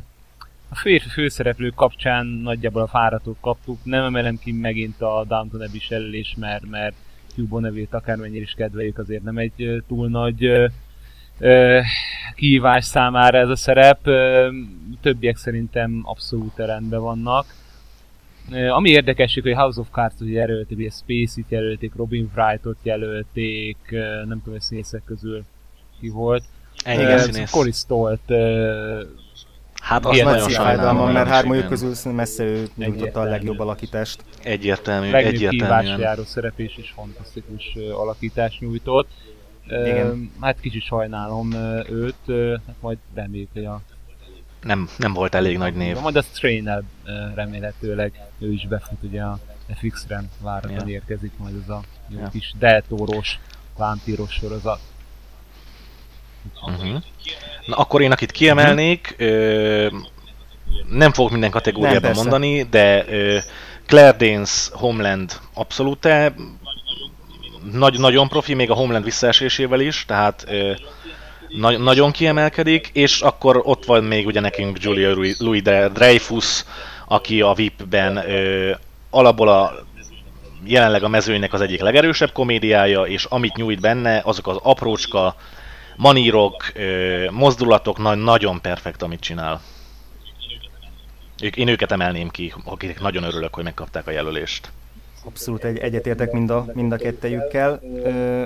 a férfi főszereplő kapcsán nagyjából a fáratot kaptuk. Nem emelem ki megint a Downton Abbey jelölés, mert, mert Hugh Bonneville-t akármennyire is kedveljük, azért nem egy túl nagy uh, uh, kihívás számára ez a szerep. Uh, többiek szerintem abszolút rendben vannak. Ami érdekesség, hogy House of Cards-ot jelölték, ugye Space-it jelölték, Robin Wright-ot jelölték, nem tudom, hogy színészek közül ki volt. Ennyi uh, színész. Cory Stolt Hát az nagyon sajnálom, mert hármójuk közül messze ő nyújtotta a legjobb alakítást. Egyértelmű, egyértelműen. járó szerepés is fantasztikus alakítás nyújtott. Igen. Hát kicsit sajnálom őt, hát majd reméljük, hogy a nem, nem volt elég nagy név. Majd a strain remélhetőleg ő is befut ugye a FX-re, váratlan ja. érkezik majd ez a jó ja. kis deltóros, vámpíros sorozat. Uh-huh. Na akkor én akit kiemelnék, uh-huh. ö, nem fogok minden kategóriában nem, mondani, de ö, Claire Danes Homeland abszolút nagy, nagyon profi, még a Homeland visszaesésével is, tehát ö, na- nagyon kiemelkedik, és akkor ott van még ugye nekünk Julia Louis Dreyfus, aki a VIP-ben ö, alapból a jelenleg a mezőnynek az egyik legerősebb komédiája, és amit nyújt benne, azok az aprócska manírok, ö, mozdulatok, na- nagyon perfekt, amit csinál. Én őket emelném ki, akik nagyon örülök, hogy megkapták a jelölést. Abszolút egy, egyetértek mind a, mind a kettejükkel. Ö,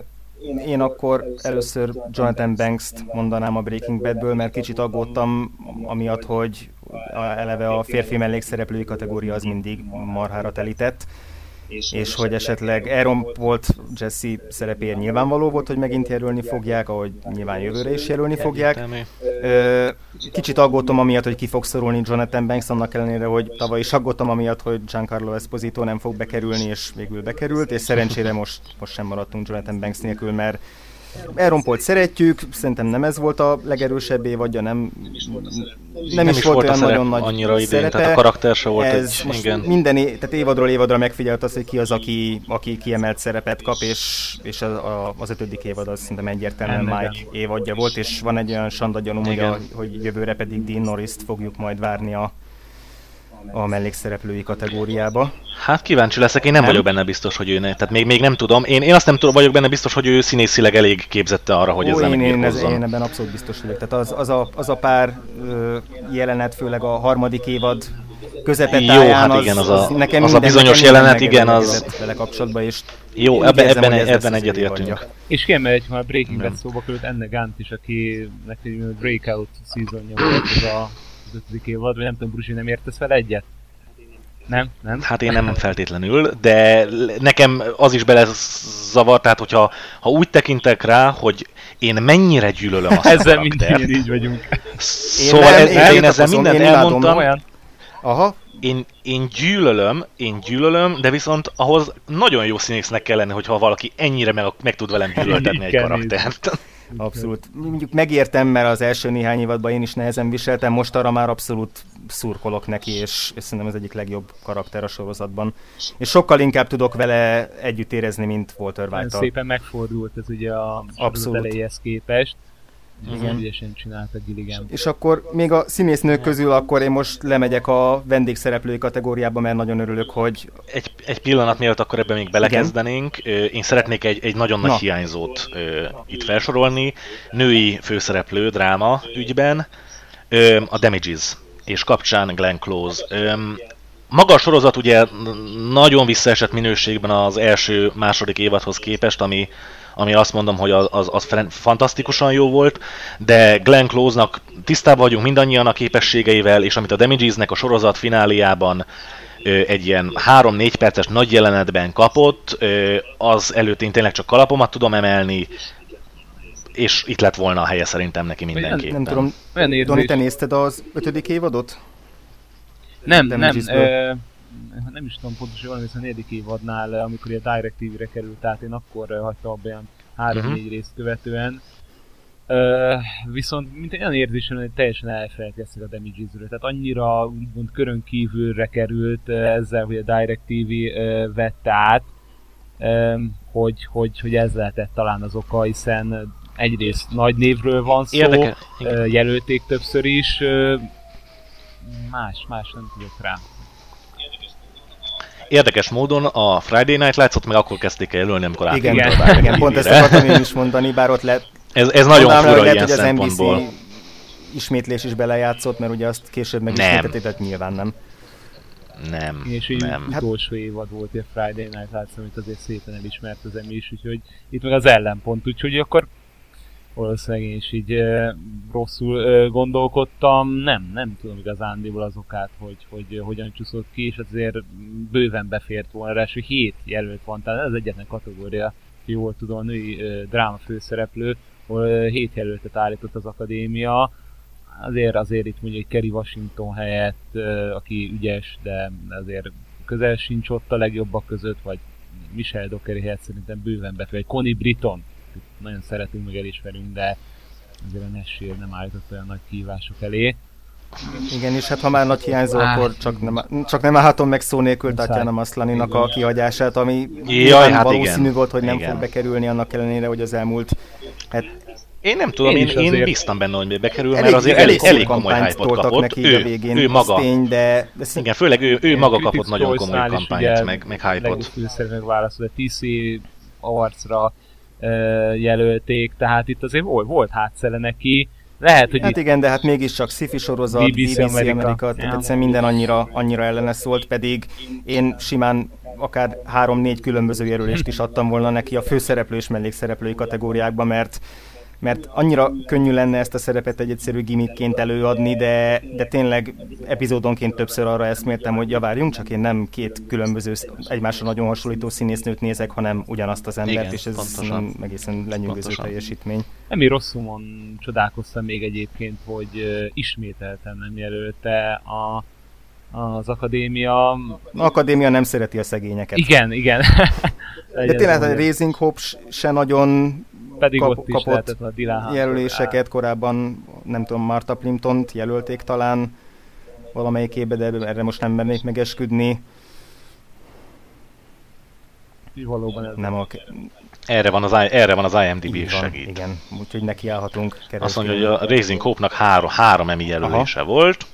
én akkor először Jonathan Banks-t mondanám a Breaking Badből, mert kicsit aggódtam amiatt, hogy eleve a férfi mellékszereplői kategória az mindig marhára telített, és, és hogy esetleg Aaron volt Jesse szerepéért nyilvánvaló volt, hogy megint jelölni fogják, ahogy nyilván jövőre is jelölni fogják. Kicsit aggódtam amiatt, hogy ki fog szorulni Jonathan Banks, annak ellenére, hogy tavaly is aggódtam amiatt, hogy Giancarlo Esposito nem fog bekerülni, és végül bekerült, és szerencsére most, most sem maradtunk Jonathan Banks nélkül, mert Paul szeretjük, szerintem nem ez volt a legerősebb évadja, nem, nem, nem is, is volt, volt olyan nagyon nagy annyira idén, szerepe. tehát a karakter se volt ez egy, most igen. Minden, tehát évadról évadra megfigyelt az, hogy ki az, aki, aki kiemelt szerepet kap, és, és a, az ötödik évad az szerintem egyértelműen Mike évadja volt, és van egy olyan sanda gyanúm, hogy, a, hogy jövőre pedig Dean Norris-t fogjuk majd várni a a mellékszereplői kategóriába. Hát kíváncsi leszek, én nem, nem? vagyok benne biztos, hogy ő ne. Tehát még, még nem tudom. Én, én azt nem tudom, vagyok benne biztos, hogy ő színészileg elég képzette arra, hogy Ó, ezzel én, én, ez, én ebben abszolút biztos vagyok. Tehát az, az, a, az a pár ö, jelenet, főleg a harmadik évad közepetáján, Jó, hát az, igen, az a- nekem az a minden- bizonyos nekem jelenet, igen, az- vele kapcsolatban, és Jó, ebben, érzem, ebben, lesz ebben az egyetértünk. És kiemeljük már a Breaking Bad szóba került Enne Gant is, aki neki breakout szezonja volt ez a az ötödik évad, vagy nem tudom, Brusi, nem értesz vele egyet? Nem? Nem? Hát én nem feltétlenül, de nekem az is bele zavar, tehát hogyha ha úgy tekintek rá, hogy én mennyire gyűlölöm azt a Ezzel karaktert. mindannyian így vagyunk. Szóval nem, ez, én én, én ezzel mindent én elmondtam, Olyan? Aha, én, én gyűlölöm, én gyűlölöm, de viszont ahhoz nagyon jó színésznek kell lenni, hogyha valaki ennyire meg, meg tud velem gyűlöltetni egy karaktert. Abszolút. Mondjuk megértem, mert az első néhány évadban én is nehezen viseltem, most arra már abszolút szurkolok neki, és, és szerintem ez egyik legjobb karakter a sorozatban. És sokkal inkább tudok vele együtt érezni, mint Walter Nagyon white szépen megfordult ez ugye a. Abszolút. elejéhez képest. Igen, ügyesen csinálta Gilligan. És akkor még a színésznők közül akkor én most lemegyek a vendégszereplői kategóriába, mert nagyon örülök, hogy Egy, egy pillanat mielőtt akkor ebben még belekezdenénk, ö, én szeretnék egy, egy nagyon nagy Na. hiányzót ö, itt felsorolni. Női főszereplő dráma ügyben, ö, a Damages, és kapcsán Glenn Close. Ö, maga a sorozat ugye nagyon visszaesett minőségben az első, második évadhoz képest, ami, ami azt mondom, hogy az, az, az fantasztikusan jó volt, de Glenn Close-nak tisztában vagyunk mindannyian a képességeivel, és amit a Damages-nek a sorozat fináliában egy ilyen 3-4 perces nagy jelenetben kapott, az előtt én tényleg csak kalapomat tudom emelni, és itt lett volna a helye szerintem neki mindenképpen. nem tudom, Olyan Doni, te nézted az ötödik évadot? Nem, nem, ö, nem is tudom pontosan, valami a negyedik évadnál, amikor a DirecTV-re került, tehát én akkor hagytam abba olyan 3-4 Mhm. részt követően. Ö, viszont mint egy olyan érzésem, hogy teljesen elfelejtkeztek a Damages-ről, tehát annyira úgymond körön kívülre került ö, ezzel, hogy a DirecTV ö, vette át, ö, hogy, hogy, hogy ez lehetett talán az oka, hiszen egyrészt nagy névről van szó, Érdeke, jelölték többször is, más, más nem tudok rá. Érdekes módon a Friday Night Lights-ot meg akkor kezdték el jelölni, amikor Igen, átkerült igen, Direct igen pont ezt akartam én is mondani, bár ott lett Ez, ez nagyon fura lehet, ilyen hogy az szempontból. NBC ismétlés is belejátszott, mert ugye azt később meg tehát nyilván nem. Nem, És így nem. hát, utolsó évad volt a Friday Night Lights, amit azért szépen elismert az Emmy is, úgyhogy itt meg az ellenpont, úgyhogy akkor valószínűleg én is így uh, rosszul uh, gondolkodtam, nem, nem tudom igazándiból az okát, hogy, hogy uh, hogyan csúszott ki, és azért bőven befért volna, ráadásul hét jelölt van, tehát ez egyetlen kategória, jól tudom, a női uh, dráma főszereplő, ahol uh, hét jelöltet állított az akadémia, azért, azért itt mondjuk Kerry Washington helyett, uh, aki ügyes, de azért közel sincs ott a legjobbak között, vagy Michelle Dockery helyett szerintem bőven befér, egy Connie Britton, nagyon szeretünk, meg elismerünk, de azért a Nashville nem állított olyan nagy kihívások elé. Igen, és hát ha már nagy hiányzó, Á. akkor csak nem, csak nem állhatom meg szó nélkül. Tatjana Maslaninak a kihagyását, ami Jaj, nyilván hát valószínű igen. volt, hogy nem Igen. fog bekerülni annak ellenére, hogy az elmúlt hát Én nem tudom, Én én, is én, azért. bíztam benne, hogy bekerül, mert elég, azért elég, elég, elég komoly hype-ot toltak kapott. neki így a Ő, végén, ő maga. tény, de, szint- Igen, főleg ő, ő maga kapott nagyon komoly kampányt, meg, meg legjobb hype-ot. főszereplőnek válaszol, de TC arcra jelölték, tehát itt azért volt, volt hátszele neki. Lehet, hogy Hát igen, de hát mégiscsak sci-fi sorozat, BBC BBC, Amerika. Amerika, tehát egyszerűen minden annyira, annyira ellene szólt, pedig én simán akár három-négy különböző jelölést is adtam volna neki a főszereplő és mellékszereplői kategóriákban, mert mert annyira könnyű lenne ezt a szerepet egy egyszerű gimmickként előadni, de, de tényleg epizódonként többször arra eszméltem, hogy javárjunk, csak én nem két különböző, egymásra nagyon hasonlító színésznőt nézek, hanem ugyanazt az embert, Igen, és ez pontosan. nem egészen lenyűgöző Pontosan. teljesítmény. Én rosszumon csodálkoztam még egyébként, hogy ismételten nem jelölte a, az akadémia. A akadémia nem szereti a szegényeket. Igen, igen. De tényleg a Raising Hope se nagyon Pedig kap- ott is kapott a Dylan jelöléseket, korábban nem tudom, Marta Plimptont jelölték talán valamelyikébe, de erre most nem mernék megesküdni. Valóban ez Nem a... Erre van az, erre van az IMDb így is segít. Igen, úgyhogy nekiállhatunk Azt keresni. mondja, hogy a Raising Hope-nak három, három Emmy jelölése volt.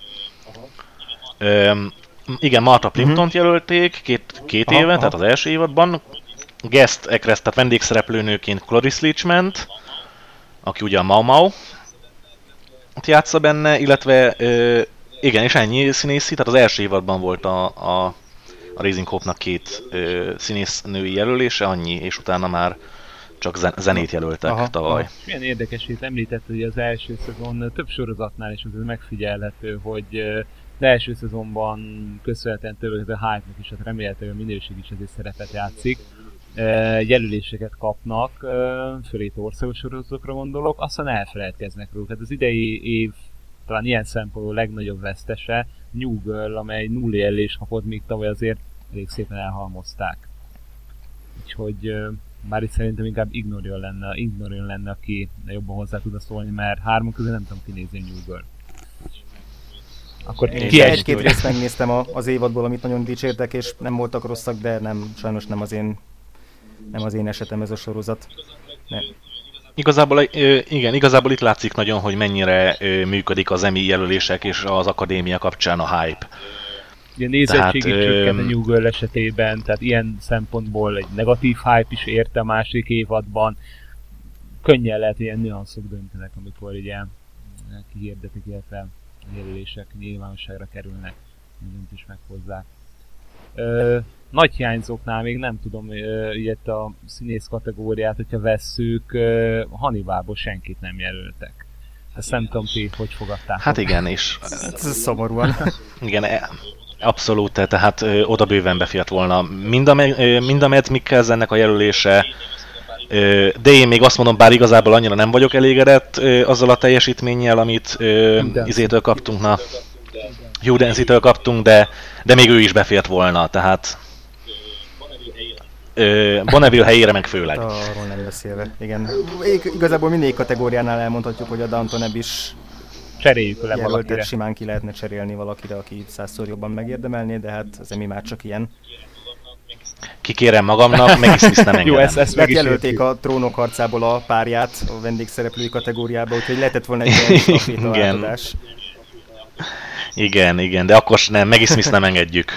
Öm, igen, Marta Plimptont jelölték két, két Aha, éve, aha. tehát az első évadban. Guest actress, tehát vendégszereplőnőként Cloris Leachman, aki ugye a Mau Mau játsza benne, illetve ö, Igen, és ennyi színészi, tehát az első évadban volt a, a, a Raising Hope-nak két ö, női jelölése, annyi, és utána már csak zenét jelöltek aha, tavaly. Aha. Milyen érdekes, hogy említett, hogy az első szezon több sorozatnál is az megfigyelhető, hogy az első szezonban köszönhetően többek a hype-nak is, hát remélhetően a minőség is ezért szerepet játszik. Jelöléseket kapnak, főleg országos sorozatokra gondolok, aztán elfelejtkeznek róluk. Hát az idei év talán ilyen szempontból legnagyobb vesztese New Girl, amely null jelölés kapott, míg tavaly azért elég szépen elhalmozták. Úgyhogy már itt szerintem inkább Ignorion lenne, Ignorion lenne, aki jobban hozzá tud szólni, mert hárman közül nem tudom kinézni New Girl. Akkor ki egy-két részt megnéztem az évadból, amit nagyon dicsértek, és nem voltak rosszak, de nem, sajnos nem az én, nem az én esetem ez a sorozat. Nem. Igazából, igen, igazából itt látszik nagyon, hogy mennyire működik az EMI jelölések és az akadémia kapcsán a hype. Ugye nézettségi tehát, csökkent a New Girl esetében, tehát ilyen szempontból egy negatív hype is érte a másik évadban. Könnyen lehet ilyen nüanszok döntenek, amikor ugye kihirdetik, illetve a jelölések nyilvánosságra kerülnek, mindent is meghozzák. Ö, nagy hiányzóknál még nem tudom, ilyet a színész kategóriát, hogyha vesszük, Hannibalból senkit nem jelöltek. Ezt nem tudom, ti hogy fogadták. Hát igen, és... Ez szomorúan. igen, e, abszolút, tehát oda bőven befért volna. Mind a, mind a Mads Mikkelsennek a jelölése, de én még azt mondom, bár igazából annyira nem vagyok elégedett azzal a teljesítménnyel, amit izétől kaptunk, na, Hugh Dancy-től kaptunk, de, de még ő is befért volna, tehát Bonneville helyére meg főleg. Arról nem beszélve, igen. Igazából mindig kategóriánál elmondhatjuk, hogy a Danton is cseréljük le valakire. simán ki lehetne cserélni valakire, aki százszor jobban megérdemelné, de hát az emi már csak ilyen. Kikérem magamnak, meg is nem engedem. Jó, ezt, ezt meg jelölték a trónok harcából a párját a vendégszereplői kategóriába, úgyhogy lehetett volna egy ilyen igen. Igen, igen, de akkor nem, meg is nem engedjük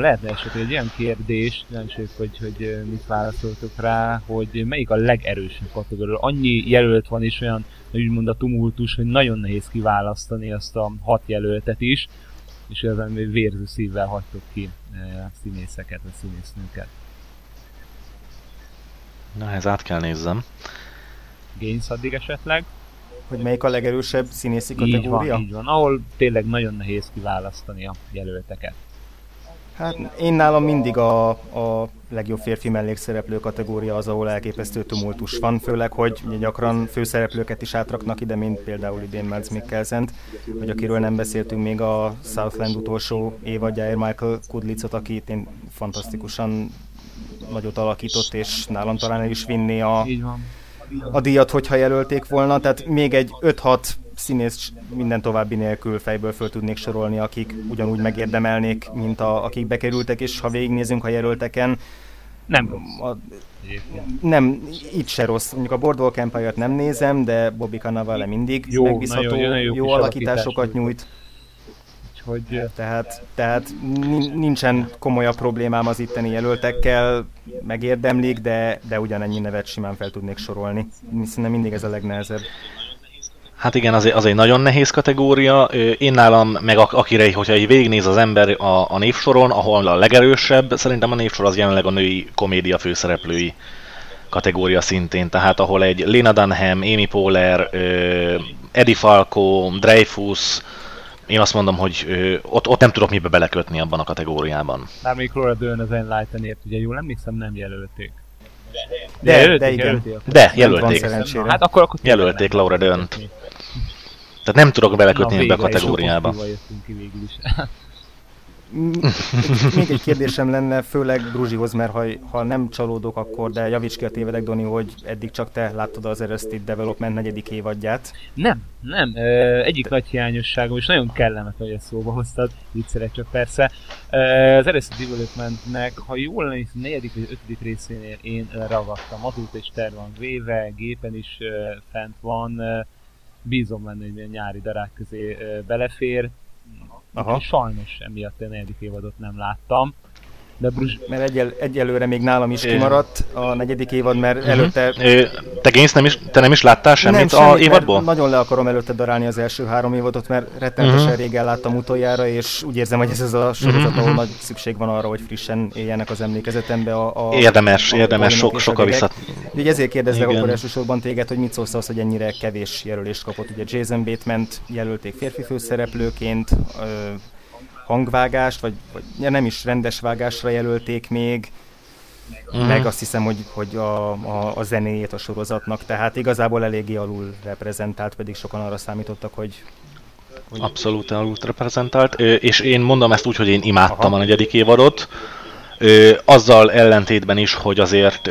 lehetne esetleg egy olyan kérdés, nem is hogy, hogy mit válaszoltok rá, hogy melyik a legerősebb kategória. Annyi jelölt van és olyan, úgymond a tumultus, hogy nagyon nehéz kiválasztani azt a hat jelöltet is, és ezzel vérző szívvel hagytok ki a színészeket, a színésznőket. Na, ez át kell nézzem. Gains addig esetleg? Hogy melyik a legerősebb színészi kategória? Így van, így van. Ahol tényleg nagyon nehéz kiválasztani a jelölteket. Hát én nálam mindig a, a legjobb férfi mellékszereplő kategória az, ahol elképesztő tumultus van, főleg, hogy gyakran főszereplőket is átraknak ide, mint például idén Mads Mikkelsen, vagy akiről nem beszéltünk még a Southland utolsó évadjáért Michael Kudlicot, aki én fantasztikusan nagyot alakított, és nálam talán el is vinni a, a díjat, hogyha jelölték volna. Tehát még egy 5-6 színész minden további nélkül fejből föl tudnék sorolni, akik ugyanúgy megérdemelnék, mint a, akik bekerültek, és ha végignézünk a jelölteken, nem A, nem, itt se rossz. Mondjuk a Boardwalk Empire-t nem nézem, de Bobby Cannavale mindig jó, megbízható, nagyon, nagyon jó, jó alakításokat nyújt. Hogy... Tehát, tehát nincsen komolyabb problémám az itteni jelöltekkel, megérdemlik, de, de ugyanennyi nevet simán fel tudnék sorolni. Szerintem mindig ez a legnehezebb. Hát igen, az egy, az egy nagyon nehéz kategória. Én nálam, meg akire, hogyha így végignéz az ember a, a névsoron, ahol a legerősebb, szerintem a névsor az jelenleg a női komédia főszereplői kategória szintén. Tehát ahol egy Lena Dunham, Amy Poehler, Eddie Falco, Dreyfus, én azt mondom, hogy ott, ott nem tudok mibe belekötni abban a kategóriában. Már még Laura Dern az Enlightenért, ugye jól emlékszem, nem jelölték. De, de, jelölték, de igen. Jelölték, de, jelölték. Hát akkor, akkor jelölték Laura Dern-t. Tehát nem tudok belekötni ebbe a kategóriába. Még egy kérdésem lenne, főleg Bruzsihoz, mert ha, ha nem csalódok akkor, de javíts ki a tévedek, Doni, hogy eddig csak te láttad az Arrested Development negyedik évadját. Nem, nem. Egyik nagy hiányosságom, és nagyon kellemetlen, hogy ezt szóba hoztad, viccelek csak persze. Az Arrested Developmentnek, ha jól lenni, a negyedik vagy ötödik részénél én ragadtam. Azóta is terv van véve, gépen is fent van, bízom benne, hogy a nyári darák közé belefér. Aha. Sajnos emiatt a negyedik évadot nem láttam. De Brus... Mert egyel, egyelőre még nálam is kimaradt a negyedik évad, mert uh-huh. előtte... Te Gaines nem is, te nem is láttál semmit nem, a évadból? nagyon le akarom előtte darálni az első három évadot, mert rettenetesen uh-huh. régen láttam utoljára, és úgy érzem, hogy ez az a sorozat, uh-huh. ahol nagy szükség van arra, hogy frissen éljenek az emlékezetembe a... a érdemes, a, érdemes, sok, sok a visszat. Ugye ezért kérdezlek akkor elsősorban téged, hogy mit szólsz az, hogy ennyire kevés jelölést kapott. Ugye Jason Bateman jelölték férfi főszereplőként, hangvágást, vagy, vagy nem is rendes vágásra jelölték még, uh-huh. meg azt hiszem, hogy, hogy a, a, a zenéjét a sorozatnak, tehát igazából eléggé alul reprezentált, pedig sokan arra számítottak, hogy hogy... Abszolút alul reprezentált, és én mondom ezt úgy, hogy én imádtam Aha. a negyedik évadot, azzal ellentétben is, hogy azért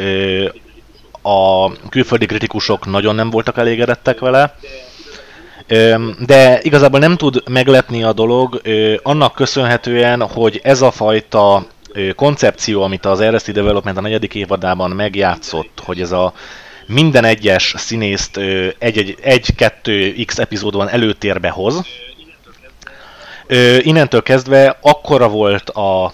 a külföldi kritikusok nagyon nem voltak elégedettek vele, de igazából nem tud meglepni a dolog annak köszönhetően, hogy ez a fajta koncepció, amit az Arrested Development a negyedik évadában megjátszott, hogy ez a minden egyes színészt egy-kettő x epizódban előtérbe hoz, innentől kezdve akkora volt a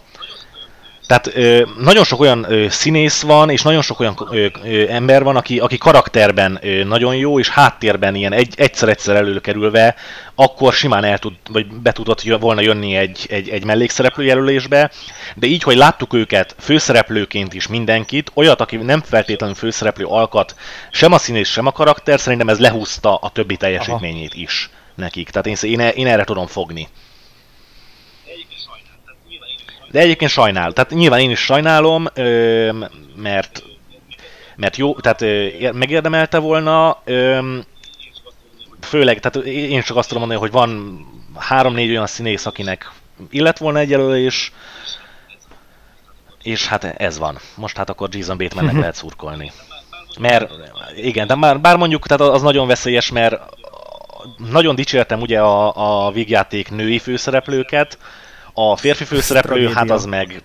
tehát ö, nagyon sok olyan ö, színész van, és nagyon sok olyan ö, ö, ember van, aki, aki karakterben ö, nagyon jó, és háttérben ilyen egy, egyszer-egyszer előkerülve, akkor simán el tud, vagy be tudott volna jönni egy, egy, egy mellékszereplő jelölésbe, de így, hogy láttuk őket főszereplőként is mindenkit, olyat, aki nem feltétlenül főszereplő alkat, sem a színész, sem a karakter, szerintem ez lehúzta a többi teljesítményét Aha. is nekik. Tehát én, én, én erre tudom fogni. De egyébként sajnál. Tehát nyilván én is sajnálom, mert, mert jó, tehát megérdemelte volna, főleg, tehát én csak azt tudom mondani, hogy van három-négy olyan színész, akinek illet volna egy jelölés, és hát ez van. Most hát akkor Jason Batemannek lehet szurkolni. Mert igen, de már, bár mondjuk tehát az nagyon veszélyes, mert nagyon dicsértem ugye a, a vígjáték női főszereplőket, a férfi főszereplő, hát az meg...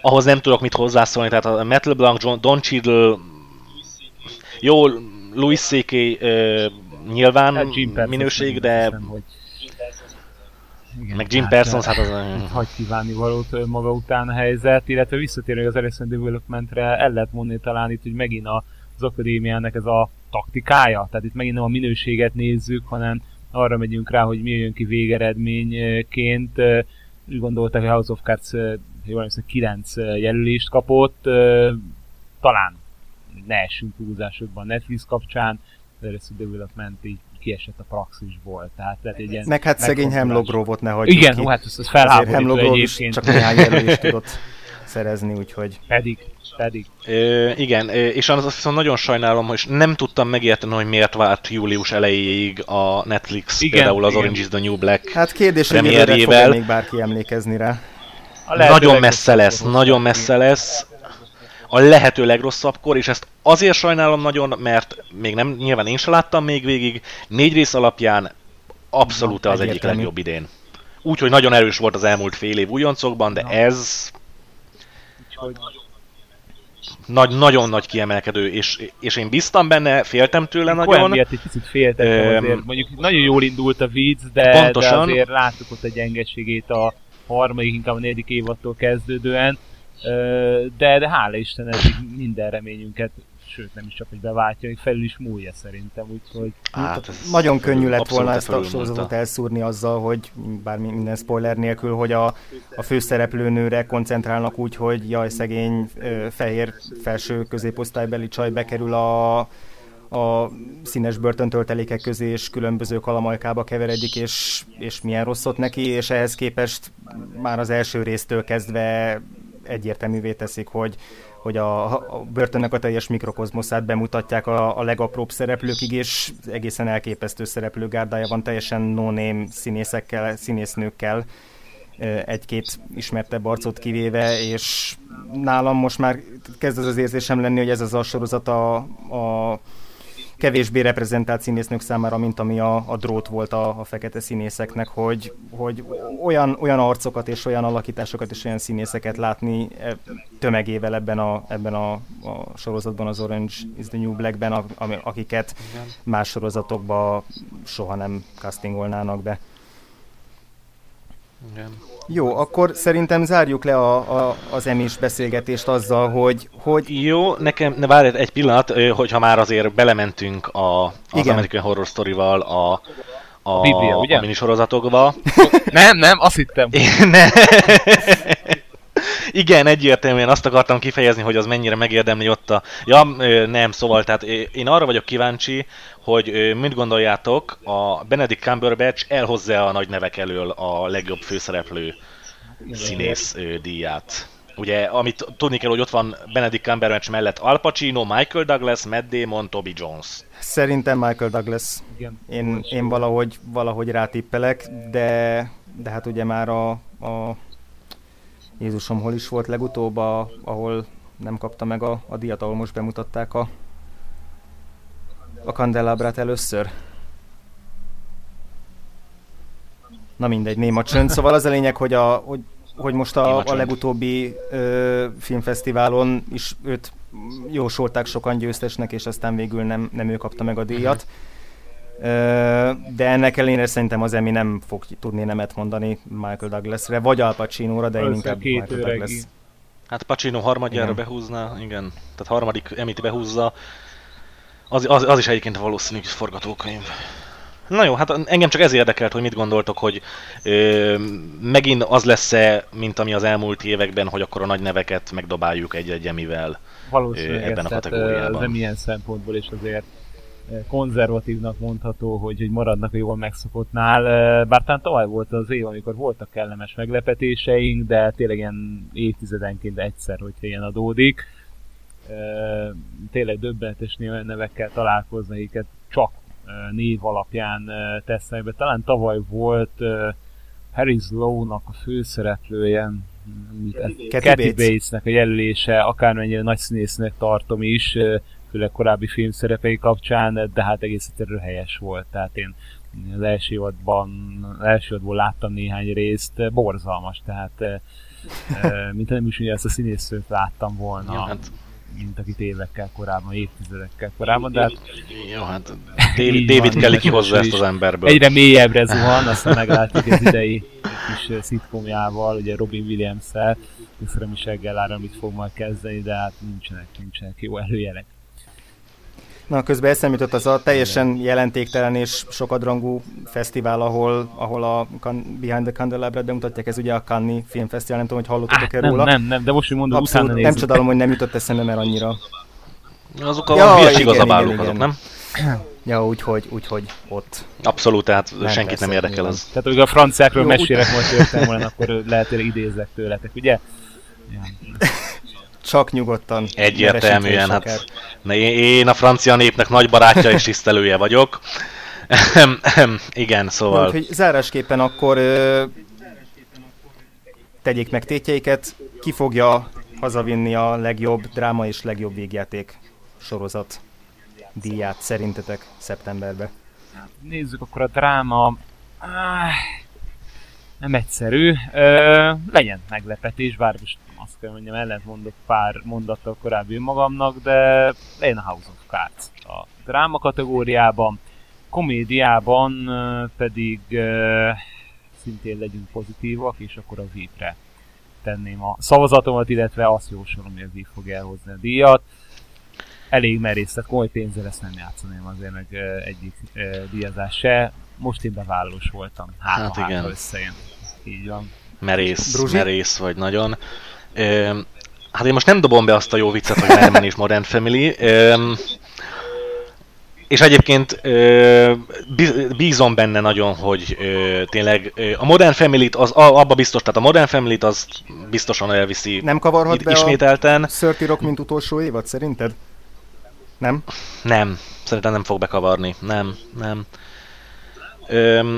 Ahhoz nem tudok mit hozzászólni, tehát a Metal Blanc, John, Don Cheadle, jó, Louis C.K. Uh, nyilván hát minőség, de... Hiszem, hogy... Igen, meg Jim hát, Parsons, hát az... Hagy kívánni valót maga után a helyzet, illetve visszatérő az Arrested Developmentre, el lehet mondani talán itt, hogy megint az akadémiának ez a taktikája, tehát itt megint nem a minőséget nézzük, hanem arra megyünk rá, hogy mi jön ki végeredményként. Úgy gondoltak, hogy House of Cards hiszem, 9 jelölést kapott. Talán ne essünk túlzásokban Netflix kapcsán, de Arrested Development így kiesett a praxisból. Tehát lehet egy ilyen Meg hát szegény Hemlock Grove-ot ne hagyjuk Igen, ki. hát ez, ez felháborító egyébként. csak néhány jelölést tudott szerezni, úgyhogy... Pedig, pedig. Ö, igen, és az azt viszont nagyon sajnálom, hogy nem tudtam megérteni, hogy miért várt július elejéig a Netflix igen, például az igen. Orange is the New Black Hát kérdés, hogy fog még bárki emlékezni rá. Nagyon messze lesz, nagyon messze lesz. A lehető legrosszabbkor, és ezt azért sajnálom nagyon, mert még nem, nyilván én sem láttam még végig, négy rész alapján abszolút az egyik legjobb idén. Úgyhogy nagyon erős volt az elmúlt fél év újoncokban, de ez nagy, nagyon nagy kiemelkedő, és, és én biztam benne, féltem tőle én nagyon. miatt egy picit féltem, azért mondjuk nagyon jól indult a vicc, de, pontosan. de azért láttuk ott egy gyengeségét a harmadik, inkább a negyedik évattól kezdődően, de, de hála Isten, eddig minden reményünket sőt nem is csak, hogy beváltja, hogy felül is múlja szerintem, úgyhogy... Hát, nagyon könnyű lett volna ezt a sorozatot elszúrni azzal, hogy bár minden spoiler nélkül, hogy a, a főszereplőnőre koncentrálnak úgy, hogy jaj, szegény fehér felső középosztálybeli csaj bekerül a, a színes börtöntöltelékek közé, és különböző kalamajkába keveredik, és, és milyen rosszot neki, és ehhez képest már az első résztől kezdve egyértelművé teszik, hogy hogy a, a börtönnek a teljes mikrokozmoszát bemutatják a, a legapróbb szereplőkig, és egészen elképesztő szereplőgárdája van, teljesen no-name színészekkel, színésznőkkel, egy-két ismertebb arcot kivéve, és nálam most már kezd az az érzésem lenni, hogy ez az a sorozat a, a kevésbé reprezentált színésznők számára, mint ami a, a drót volt a, a fekete színészeknek, hogy, hogy olyan, olyan arcokat és olyan alakításokat és olyan színészeket látni e, tömegével ebben a, ebben a, a sorozatban, az Orange is the New Blackben, a, akiket más sorozatokban soha nem castingolnának be. Igen. Jó, akkor szerintem zárjuk le a, a, az emis beszélgetést azzal, hogy... hogy... Jó, nekem, ne várj egy pillanat, hogyha már azért belementünk a, az Igen. American Horror Story-val a, a, Biblia, ugye? a minisorozatokba. nem, nem, azt hittem. ne. Igen, egyértelműen azt akartam kifejezni, hogy az mennyire megérdemli ott a... Ja, nem, szóval, tehát én arra vagyok kíváncsi, hogy mit gondoljátok, a Benedict Cumberbatch elhozza a nagy nevek elől a legjobb főszereplő színész díját. Ugye, amit tudni kell, hogy ott van Benedict Cumberbatch mellett Al Pacino, Michael Douglas, Matt Damon, Toby Jones. Szerintem Michael Douglas. Igen. Én, én valahogy, valahogy rátippelek, de, de hát ugye már a, a Jézusom hol is volt legutóbb, a, ahol nem kapta meg a, a díjat, ahol most bemutatták a, a kandelábrát először. Na mindegy, néma csönd. Szóval az a lényeg, hogy, a, hogy, hogy most a, a legutóbbi ö, filmfesztiválon is őt jósolták sokan győztesnek, és aztán végül nem, nem ő kapta meg a díjat. Uh-huh de ennek ellenére szerintem az Emi nem fog tudni nemet mondani Michael Douglasre, vagy Al Pacino-ra, de én inkább Michael Douglas. Hát Pacino harmadjára igen. behúzna, igen, tehát harmadik Emit behúzza. Az, az, az is egyébként a valószínű forgatókönyv. Na jó, hát engem csak ez érdekelt, hogy mit gondoltok, hogy ö, megint az lesz-e, mint ami az elmúlt években, hogy akkor a nagy neveket megdobáljuk egy-egy emivel Valószínűleg ebben a kategóriában. Ez milyen szempontból is azért konzervatívnak mondható, hogy, hogy maradnak a jól megszokottnál. Bár talán tavaly volt az év, amikor voltak kellemes meglepetéseink, de tényleg ilyen évtizedenként egyszer, hogyha ilyen adódik. Tényleg döbbenetes nevekkel találkozni, akiket csak név alapján tesznek be. Talán tavaly volt Harry Slow-nak a főszereplője, Kathy Bates-nek a jelölése, akármennyire nagy színésznek tartom is, főleg korábbi filmszerepei kapcsán, de hát egész egyszerűen helyes volt. Tehát én az első évadban, az első évadból láttam néhány részt, borzalmas, tehát eh, eh, mint nem is ugye ezt a színészőt láttam volna. Ja, hát mint akit évekkel korábban, évtizedekkel korábban, de hát... Jó, hát David, David Kelly kihozza ezt az emberből. Egyre mélyebbre zuhan, aztán meglátjuk az idei kis szitkomjával, ugye Robin Williams-szel, és Michelle Gellar, amit fog majd kezdeni, de hát nincsenek, nincsenek jó előjelek. Na, közben eszem jutott az a teljesen jelentéktelen és sokadrangú fesztivál, ahol, ahol a Behind the Candelabra bemutatják, ez ugye a Cannes Filmfesztivál, nem tudom, hogy hallottatok-e róla. Nem, nem, de most, hogy mondom, Abszolút, Nem csodálom, hogy nem jutott eszembe, mert annyira... Azok a ja, hülyes igazabálók azok, nem? Ja, úgyhogy, úgyhogy ott. Abszolút, tehát nem senkit nem érdekel ez. Tehát, hogy a franciákról mesélek most történelműen, akkor lehet, hogy idézek tőletek, ugye? Ja. Csak nyugodtan. Egyértelműen, hát én a francia népnek nagy barátja és tisztelője vagyok. Igen, szóval... Úgyhogy zárásképpen akkor ö, tegyék meg tétjeiket. Ki fogja hazavinni a legjobb dráma és legjobb végjáték sorozat díját szerintetek szeptemberbe? Nézzük akkor a dráma. Nem egyszerű. Ö, legyen meglepetés, bár most azt kell mondjam, ellent mondok pár mondattal korábbi magamnak, de legyen a House of Cards a dráma kategóriában, komédiában pedig uh, szintén legyünk pozitívak, és akkor a VIP-re tenném a szavazatomat, illetve azt jósolom, hogy a VIP fog elhozni a díjat. Elég merész, tehát komoly pénzzel ezt nem játszaném azért meg egyik díjazás se. Most én bevállalós voltam, hát, hát igen. összejön. Így van. Merész, Bruzsi? merész vagy nagyon. Ö, hát én most nem dobom be azt a jó viccet, hogy Mad Men és Modern Family. Ö, és egyébként ö, bízom benne nagyon, hogy ö, tényleg ö, a Modern Family-t, az, abba biztos, tehát a Modern Family-t az biztosan elviszi Nem kavarhat be ismételten. a Szörti Rock, mint utolsó évad, szerinted? Nem? Nem, szerintem nem fog bekavarni, nem, nem. Ö,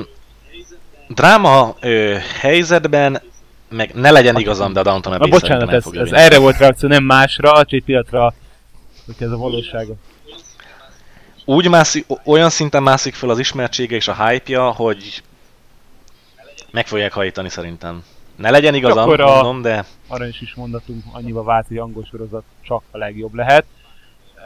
dráma ö, helyzetben meg ne legyen igazam, de a Downton Abbey bocsánat, ez, ez erre volt reakció, nem másra, egy pillanatra, hogy ez a valósága. Úgy mászik, olyan szinten mászik fel az ismertsége és a hype-ja, hogy meg fogják hajtani szerintem. Ne legyen igazam, Akkor a mondom, de... Arra is is mondatunk, annyiba vált, hogy angol sorozat csak a legjobb lehet.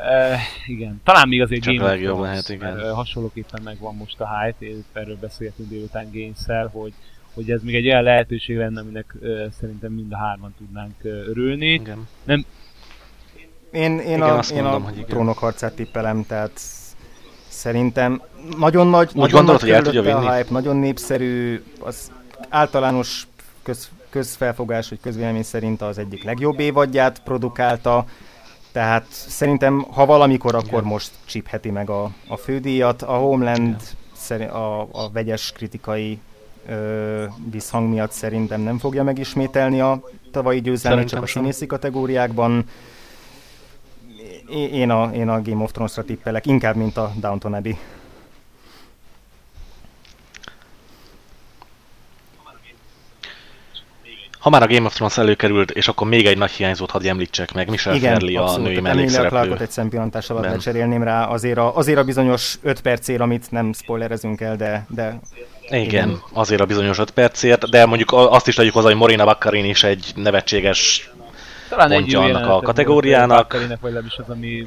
Uh, igen, talán még azért Csak Game legjobb lehet, igen. Mert, uh, hasonlóképpen megvan most a hype, erről beszéltünk délután games hogy hogy ez még egy olyan lehetőség lenne, aminek uh, szerintem mind a hárman tudnánk uh, örülni. Igen. Nem, én, én igen, a, én mondom, a trónok harcát tippelem, tehát szerintem nagyon nagy, Úgy nagyon gondolod, nagy hogy el tudja vinni? a hype, nagyon népszerű, az általános köz, közfelfogás, hogy közvélemény szerint az egyik legjobb évadját produkálta, tehát szerintem, ha valamikor, akkor Igen. most csipheti meg a, a fődíjat. A Homeland szerint, a, a vegyes kritikai ö, visszhang miatt szerintem nem fogja megismételni a tavalyi győzelmet, csak a színészi kategóriákban. Én a, én a Game of Thrones-ra tippelek, inkább, mint a Downton Abbey. Ha már a Game of Thrones előkerült, és akkor még egy nagy hiányzót hadd említsek meg, Michelle Igen, Fairley a női mellékszereplő. Igen, egy szempillantás alatt lecserélném rá azért a, azért a bizonyos 5 percért, amit nem spoilerezünk el, de... de igen, igen, azért a bizonyos 5 percért, de mondjuk azt is tegyük hozzá, hogy Morina Baccarin is egy nevetséges Talán pontja egy annak a kategóriának. Baccarinek, vagy legalábbis az, ami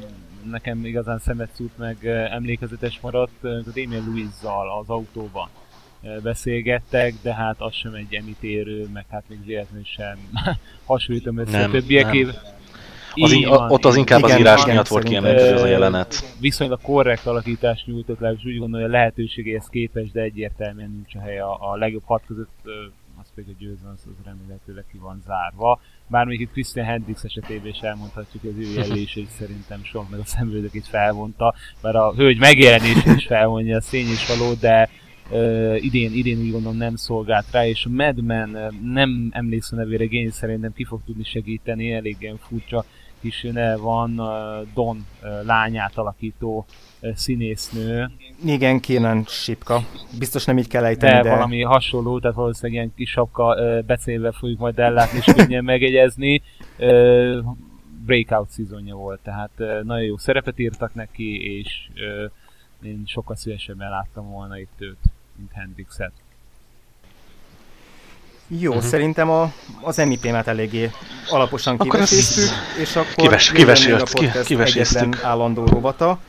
nekem igazán szemet szút meg emlékezetes maradt, a Damien Louise-zal az autóban beszélgettek, de hát az sem egy emitérő, meg hát még véletlenül sem hasonlítom össze nem, a többieké. Az in, van, ott az inkább igen, az írás igen, miatt volt kiemelkedő ez a jelenet. Viszonylag korrekt alakítást nyújtott le, és úgy gondolja, hogy a lehetőségéhez képest, de egyértelműen nincs a hely a, a legjobb hat között, az pedig a győző, az, az remélhetőleg ki van zárva. Bár még itt Christian Hendricks esetében is elmondhatjuk, hogy az ő jelölését szerintem sok meg a szemlődök itt felvonta, mert a hölgy megjelenése is felvonja a szény is való, de uh, idén, idén úgy gondolom nem szolgált rá, és a Mad Men uh, nem emlékszem nevére, én szerintem ki fog tudni segíteni, elég ilyen furcsa kis ne van, uh, Don uh, lányát alakító színésznő. Igen, Kénen Sipka. Biztos nem így kell ejteni, de... de... valami hasonló, tehát valószínűleg ilyen kis sapka becélve fogjuk majd ellátni, és könnyen megegyezni. Breakout szezonja volt, tehát nagyon jó szerepet írtak neki, és én sokkal szívesebben láttam volna itt őt mint Hendrixet. Jó, uh-huh. szerintem a, az emi témát eléggé alaposan kiveséztük, és akkor kives, kivesélt, a podcast egyetlen állandó rovata,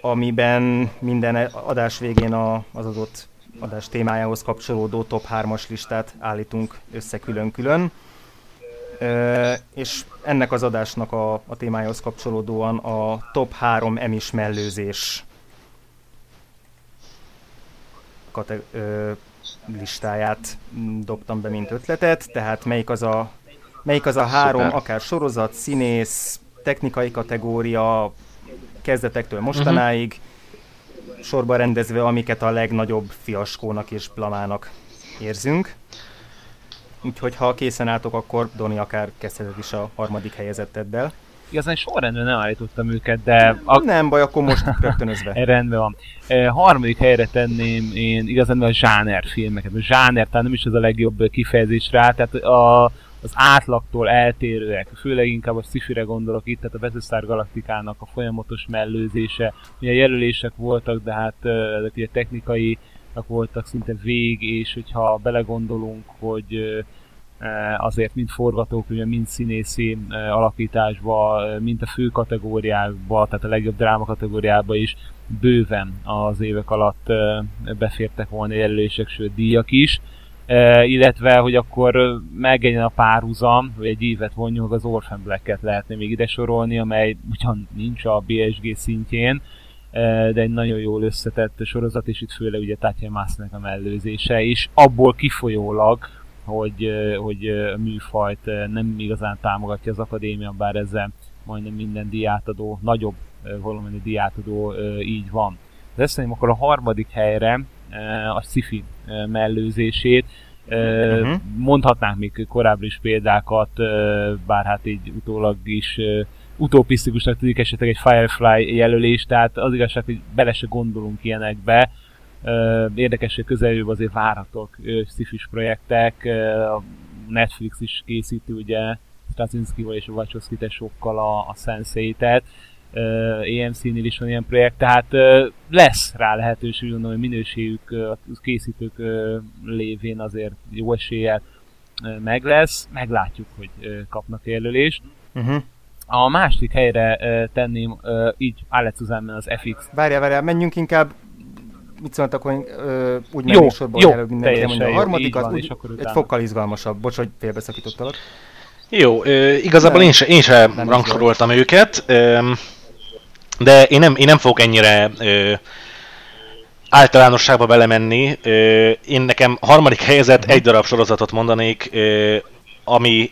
amiben minden adás végén a, az adott adás témájához kapcsolódó top 3-as listát állítunk össze külön-külön. E, és ennek az adásnak a, a témájához kapcsolódóan a top 3 emis mellőzés kate- ö, listáját dobtam be, mint ötletet, tehát melyik az a, melyik az a három, Szuper. akár sorozat, színész, technikai kategória, kezdetektől mostanáig, uh-huh. sorba rendezve, amiket a legnagyobb fiaskónak és blamának érzünk. Úgyhogy ha készen álltok, akkor Doni akár kezdheted is a harmadik helyezetteddel igazán sorrendben nem állítottam őket, de... A... Nem baj, akkor most rögtönözve. Rendben van. E, harmadik helyre tenném én igazán a zsáner filmeket. A zsáner, tehát nem is az a legjobb kifejezés rá, tehát a, az átlagtól eltérőek, főleg inkább a sci gondolok itt, tehát a Battlestar Galaktikának a folyamatos mellőzése, ugye jelölések voltak, de hát ezek ugye technikai voltak szinte vég, és hogyha belegondolunk, hogy Eh, azért mind forgatókönyv, mind színészi eh, alakításba, eh, mint a fő kategóriába, tehát a legjobb dráma kategóriába is bőven az évek alatt befértek volna jelölések, sőt díjak is. illetve, hogy akkor megegyen a párhuzam, hogy egy évet vonjunk, az Orphan Black-et lehetne még ide sorolni, amely ugyan nincs a BSG szintjén, de egy nagyon jól összetett sorozat, és itt főleg ugye Tatya Másznek a mellőzése, és abból kifolyólag hogy, hogy műfajt nem igazán támogatja az akadémia, bár ezzel majdnem minden diátadó, nagyobb valamennyi diátadó így van. De ezt akkor a harmadik helyre a sci mellőzését, uh-huh. mondhatnánk még korábbi is példákat, bár hát így utólag is utopisztikusnak tűnik esetleg egy Firefly jelölés, tehát az igazság, hogy bele se gondolunk ilyenekbe, Érdekes, hogy közeljövő azért várhatók szifis projektek. A Netflix is készíti ugye Straczynskival és Wachowski tesokkal a, a Sense8-et. EMC-nél is van ilyen projekt, tehát lesz rá lehetőség, gondolom, hogy minőségük a készítők lévén azért jó eséllyel meg lesz. Meglátjuk, hogy kapnak jelölést. Uh-huh. A másik helyre tenném így Alex az FX. Várjál, várjál, menjünk inkább mit szóltak, hogy ö, úgy mennék sorba, hogy előbb mindenki mondja a harmadik, az úgy egy fokkal izgalmasabb. Bocs, hogy félbeszakítottalak. Jó, ö, igazából nem, én sem se rangsoroltam őket, ö, de én nem, én nem fogok ennyire ö, általánosságba belemenni. Ö, én nekem harmadik helyezett uh-huh. egy darab sorozatot mondanék, ö, ami,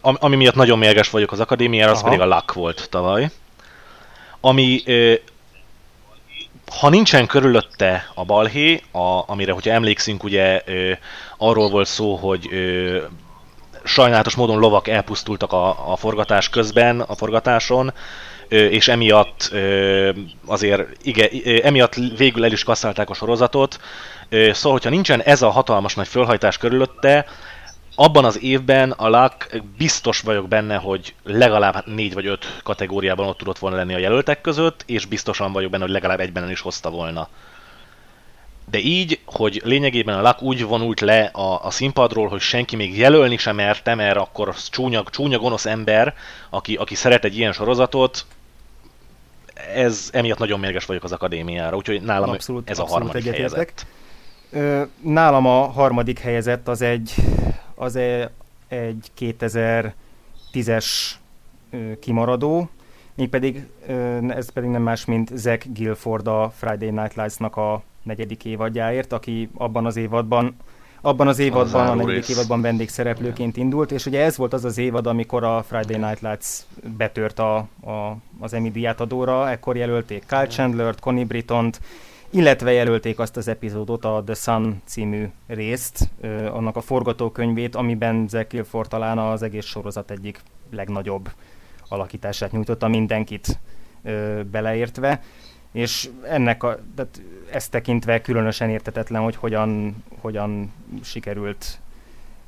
ami, ami miatt nagyon mérges vagyok az akadémiára, az Aha. pedig a Luck volt tavaly. Ami, ö, ha nincsen körülötte a balhé, a, amire, hogyha emlékszünk, ugye ö, arról volt szó, hogy ö, sajnálatos módon lovak elpusztultak a, a forgatás közben, a forgatáson, és emiatt azért, igen, emiatt végül el is kasszálták a sorozatot. Szóval, hogyha nincsen ez a hatalmas nagy fölhajtás körülötte, abban az évben a LAK biztos vagyok benne, hogy legalább négy vagy öt kategóriában ott tudott volna lenni a jelöltek között, és biztosan vagyok benne, hogy legalább egyben is hozta volna. De így, hogy lényegében a LAK úgy vonult le a, a színpadról, hogy senki még jelölni sem merte, mert akkor az csúnya, csúnya gonosz ember, aki, aki szeret egy ilyen sorozatot, ez emiatt nagyon mérges vagyok az akadémiára, úgyhogy nálam abszolút, ez abszolút a harmadik helyezett. Nálam a harmadik helyezett az egy, az e, egy 2010-es kimaradó, mégpedig ez pedig nem más, mint Zack Guilford a Friday Night Lights-nak a negyedik évadjáért, aki abban az évadban abban az évadban, az a negyedik évadban vendégszereplőként indult, és ugye ez volt az az évad, amikor a Friday Night Lights betört a, a, az Emmy díjátadóra, ekkor jelölték Kyle Chandler-t, Connie Britton-t, illetve jelölték azt az epizódot, a The Sun című részt, annak a forgatókönyvét, amiben Zack Guilford talán az egész sorozat egyik legnagyobb alakítását nyújtotta mindenkit beleértve. És ennek a, tehát ezt tekintve különösen értetetlen, hogy hogyan, hogyan sikerült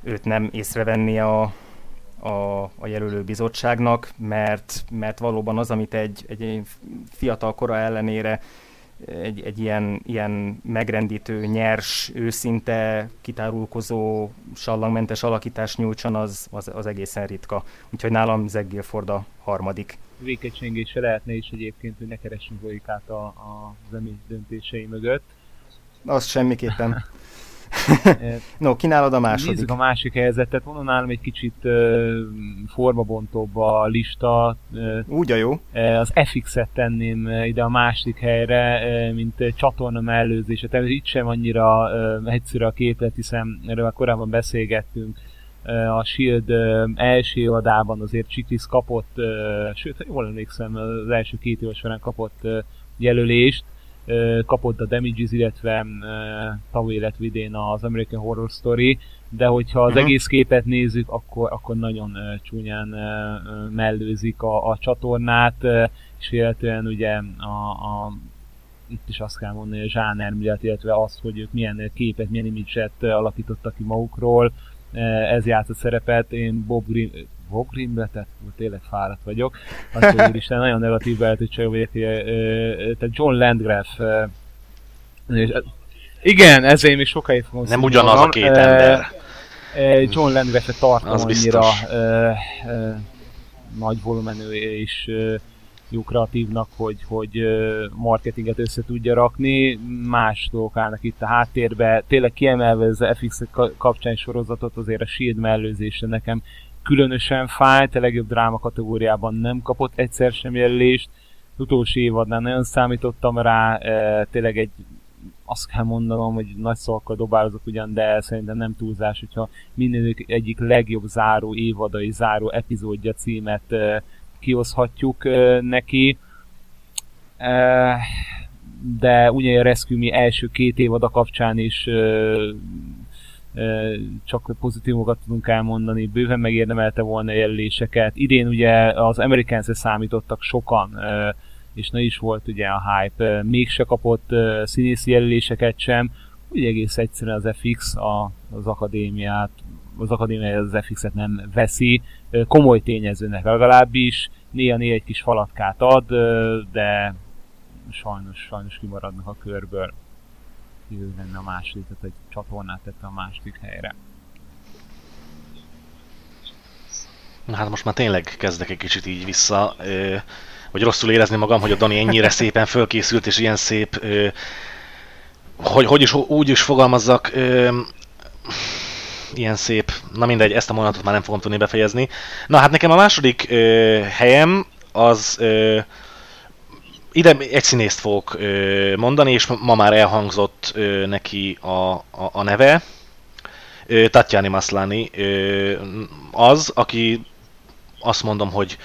őt nem észrevenni a, a, a jelölő bizottságnak, mert, mert valóban az, amit egy, egy fiatal kora ellenére egy, egy ilyen, ilyen megrendítő, nyers, őszinte, kitárulkozó, sallangmentes alakítás nyújtson, az, az, az egészen ritka. Úgyhogy nálam Zeg Guilford a harmadik vékecsengése lehetne is egyébként, hogy ne keressünk logikát a, a zemi döntései mögött. Az semmiképpen. no, kínálod a második. Nézzük a másik helyzetet. Mondanám egy kicsit uh, formabontóbb a lista. Uh, Úgy a jó. Uh, az FX-et tenném ide a másik helyre, uh, mint uh, csatorna mellőzése. Tehát itt sem annyira uh, egyszerű a képlet, hiszen erről korábban beszélgettünk a Shield első évadában azért Chiklis kapott, sőt, jól emlékszem, az első két év során kapott jelölést, kapott a Damages, illetve tavaly, illetve idén az American Horror Story, de hogyha az egész képet nézzük, akkor, akkor nagyon csúnyán mellőzik a, a csatornát, és illetően ugye a, a itt is azt kell mondani, a zsáner miatt, illetve azt, hogy ők milyen képet, milyen imidzset alakítottak ki magukról, ez játszott szerepet, én Bob Green, Green tehát tényleg fáradt vagyok, azt hogy Isten, nagyon negatív beállítottság vagyok, eh, eh, tehát John Landgraf, igen, ezért még sokáig fogom Nem ugyanaz magam. a két ember. John Landgraf-et tartom az annyira nagy volumenű és jó kreatívnak, hogy, hogy marketinget össze tudja rakni, más dolgok állnak itt a háttérbe. Tényleg kiemelve az FX kapcsán sorozatot, azért a Shield mellőzése nekem különösen fájt, a legjobb dráma kategóriában nem kapott egyszer sem jelölést, utolsó évadnál nagyon számítottam rá, tényleg egy azt kell mondanom, hogy nagy szavakkal dobálozok ugyan, de szerintem nem túlzás, hogyha minden egyik legjobb záró évadai, záró epizódja címet kihozhatjuk neki. De ugye a Rescue Me első két évada kapcsán is csak pozitívokat tudunk elmondani, bőven megérdemelte volna jelöléseket. Idén ugye az americans számítottak sokan, és ne is volt ugye a hype, mégse kapott színészi jelöléseket sem, ugye egész egyszerűen az FX a, az akadémiát, az akadémia az FX-et nem veszi, komoly tényezőnek legalábbis, néha-néha egy kis falatkát ad, de sajnos, sajnos kimaradnak a körből. Jó lenne a második, tehát egy csatornát tette a második helyre. Na hát most már tényleg kezdek egy kicsit így vissza, vagy rosszul érezni magam, hogy a Dani ennyire szépen fölkészült, és ilyen szép hogy, hogy is, úgy is fogalmazzak, ilyen szép, na mindegy, ezt a mondatot már nem fogom tudni befejezni. Na hát nekem a második helyem az ide egy színészt fogok ö, mondani, és ma már elhangzott ö, neki a, a, a neve. Ö, Tatjani Maslani ö, az, aki azt mondom, hogy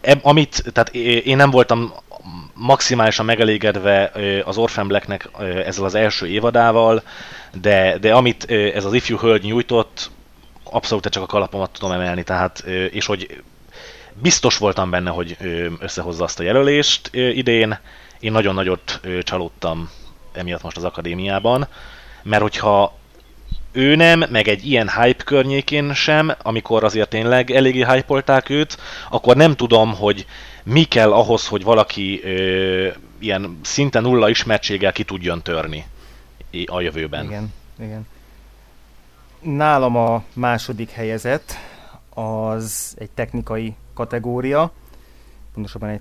eb, amit, tehát én nem voltam maximálisan megelégedve az Orphan Blacknek ezzel az első évadával, de, de amit ez az ifjú hölgy nyújtott, abszolút csak a kalapomat tudom emelni, tehát, és hogy biztos voltam benne, hogy összehozza azt a jelölést idén. Én nagyon nagyot csalódtam emiatt most az akadémiában, mert hogyha ő nem, meg egy ilyen hype környékén sem, amikor azért tényleg eléggé hype őt, akkor nem tudom, hogy mi kell ahhoz, hogy valaki ö, ilyen szinte nulla ismertséggel ki tudjon törni a jövőben. Igen, igen. Nálam a második helyezett az egy technikai kategória, pontosabban egy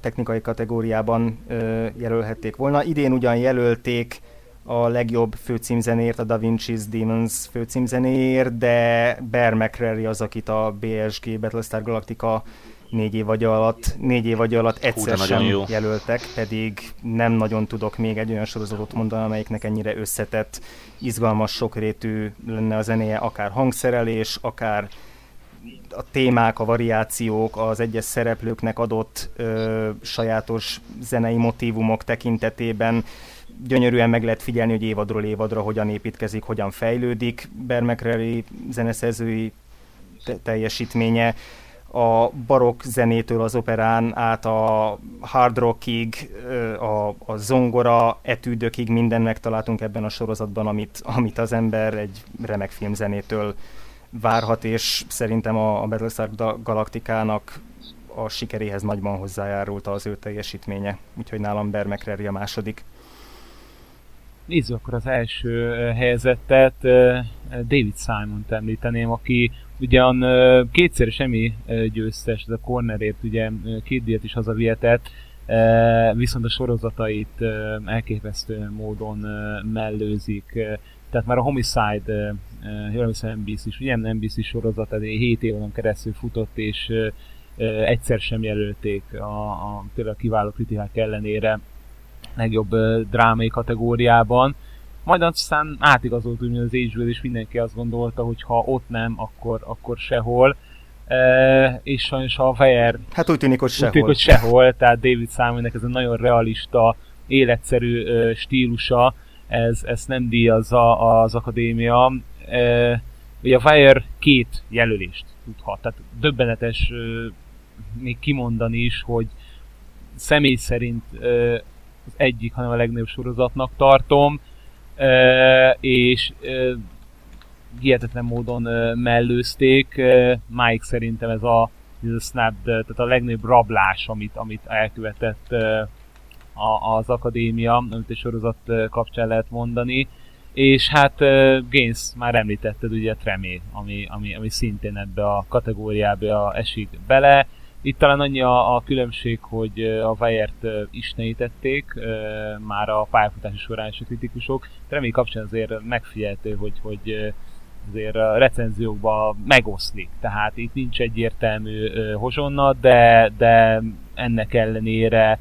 technikai kategóriában ö, jelölhették volna. Idén ugyan jelölték a legjobb főcímzenéért, a Da Vinci's Demons főcímzenéért, de Bear McCreary az, akit a BSG Battlestar Galactica négy év alatt, négy év alatt egyszer Hú, sem jó. jelöltek, pedig nem nagyon tudok még egy olyan sorozatot mondani, amelyiknek ennyire összetett, izgalmas, sokrétű lenne a zenéje, akár hangszerelés, akár a témák, a variációk, az egyes szereplőknek adott ö, sajátos zenei motívumok tekintetében gyönyörűen meg lehet figyelni, hogy évadról évadra hogyan építkezik, hogyan fejlődik. Bermekreli zeneszerzői te- teljesítménye a barokk zenétől az operán át a hard rockig, a, a zongora etűdökig minden megtaláltunk ebben a sorozatban, amit, amit az ember egy remek filmzenétől várhat, és szerintem a, a Battlestar Galaktikának a sikeréhez nagyban hozzájárult az ő teljesítménye, úgyhogy nálam Bear McCreary a második. Nézzük akkor az első helyezettet. David Simon-t említeném, aki ugyan kétszer semmi győztes, ez a cornerért ugye két díjat is hazavihetett, viszont a sorozatait elképesztő módon mellőzik. Tehát már a Homicide, hiszem NBC ugye NBC sorozat, ez 7 éven keresztül futott, és egyszer sem jelölték a, a, tényleg a kiváló kritikák ellenére legjobb drámai kategóriában. Majd aztán átigazolt úgy, az age és mindenki azt gondolta, hogy ha ott nem, akkor, akkor sehol. E, és sajnos a Weyer... Hát úgy tűnik, hogy sehol. Úgy tűnik, hogy sehol, tehát David Simonnek ez a nagyon realista, életszerű stílusa, ez, ezt nem díjazza az akadémia. E, ugye a Weyer két jelölést tudhat, tehát döbbenetes e, még kimondani is, hogy személy szerint e, az egyik, hanem a legnagyobb sorozatnak tartom és hihetetlen módon mellőzték. Mike szerintem ez a, ez a snap, tehát a legnagyobb rablás, amit, amit elkövetett az akadémia, amit egy sorozat kapcsán lehet mondani. És hát Gaines már említetted ugye Tremé, ami, ami, ami szintén ebbe a kategóriába esik bele. Itt talán annyi a, a különbség, hogy a Wire-t istenítették már a pályafutási során is a kritikusok. Remény kapcsán azért megfigyeltő, hogy, hogy azért a recenziókban megoszlik. Tehát itt nincs egyértelmű hozsonna, de, de ennek ellenére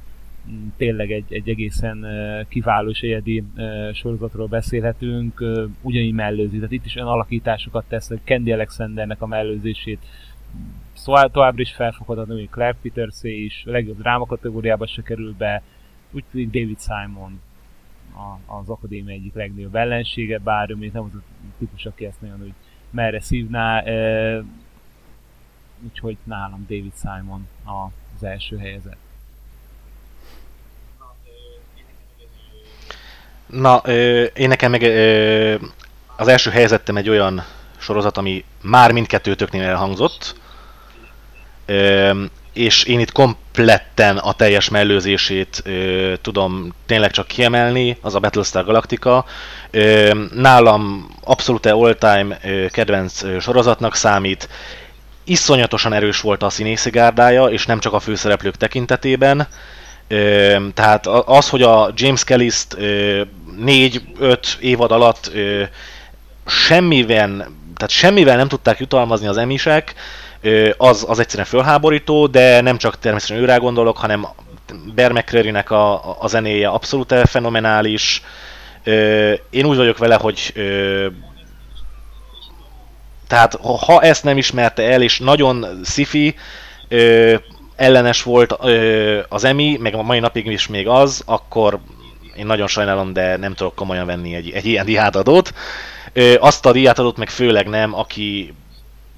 tényleg egy, egy egészen kiváló és egyedi sorozatról beszélhetünk, ugyanígy mellőzi. Tehát itt is olyan alakításokat tesz, hogy Candy Alexandernek a mellőzését szóval továbbra is felfoghatatlan, hogy Claire peters is, a legjobb dráma kategóriába se kerül be, úgy tűnik David Simon a, az akadémia egyik legnagyobb ellensége, bár ő még nem az a típus, aki ezt nagyon hogy merre szívná, úgyhogy nálam David Simon az első helyezett. Na, ö, én nekem meg ö, az első helyezettem egy olyan sorozat, ami már mindkettőtöknél elhangzott, és én itt kompletten a teljes mellőzését ö, tudom tényleg csak kiemelni, az a Battlestar Galactica. Ö, nálam abszolút all-time ö, kedvenc ö, sorozatnak számít. Iszonyatosan erős volt a színészi gárdája, és nem csak a főszereplők tekintetében. Tehát az, hogy a James Kelly-t 4-5 évad alatt ö, semmivel, tehát semmivel nem tudták jutalmazni az emisek, az, az egyszerűen fölháborító, de nem csak természetesen őrá gondolok, hanem Bear McCreary-nek a, a zenéje abszolút fenomenális. Én úgy vagyok vele, hogy tehát ha ezt nem ismerte el, és nagyon ö, ellenes volt ö, az Emi, meg a mai napig is még az, akkor én nagyon sajnálom, de nem tudok komolyan venni egy, egy ilyen diátadót. Ö, azt a diátadót meg főleg nem, aki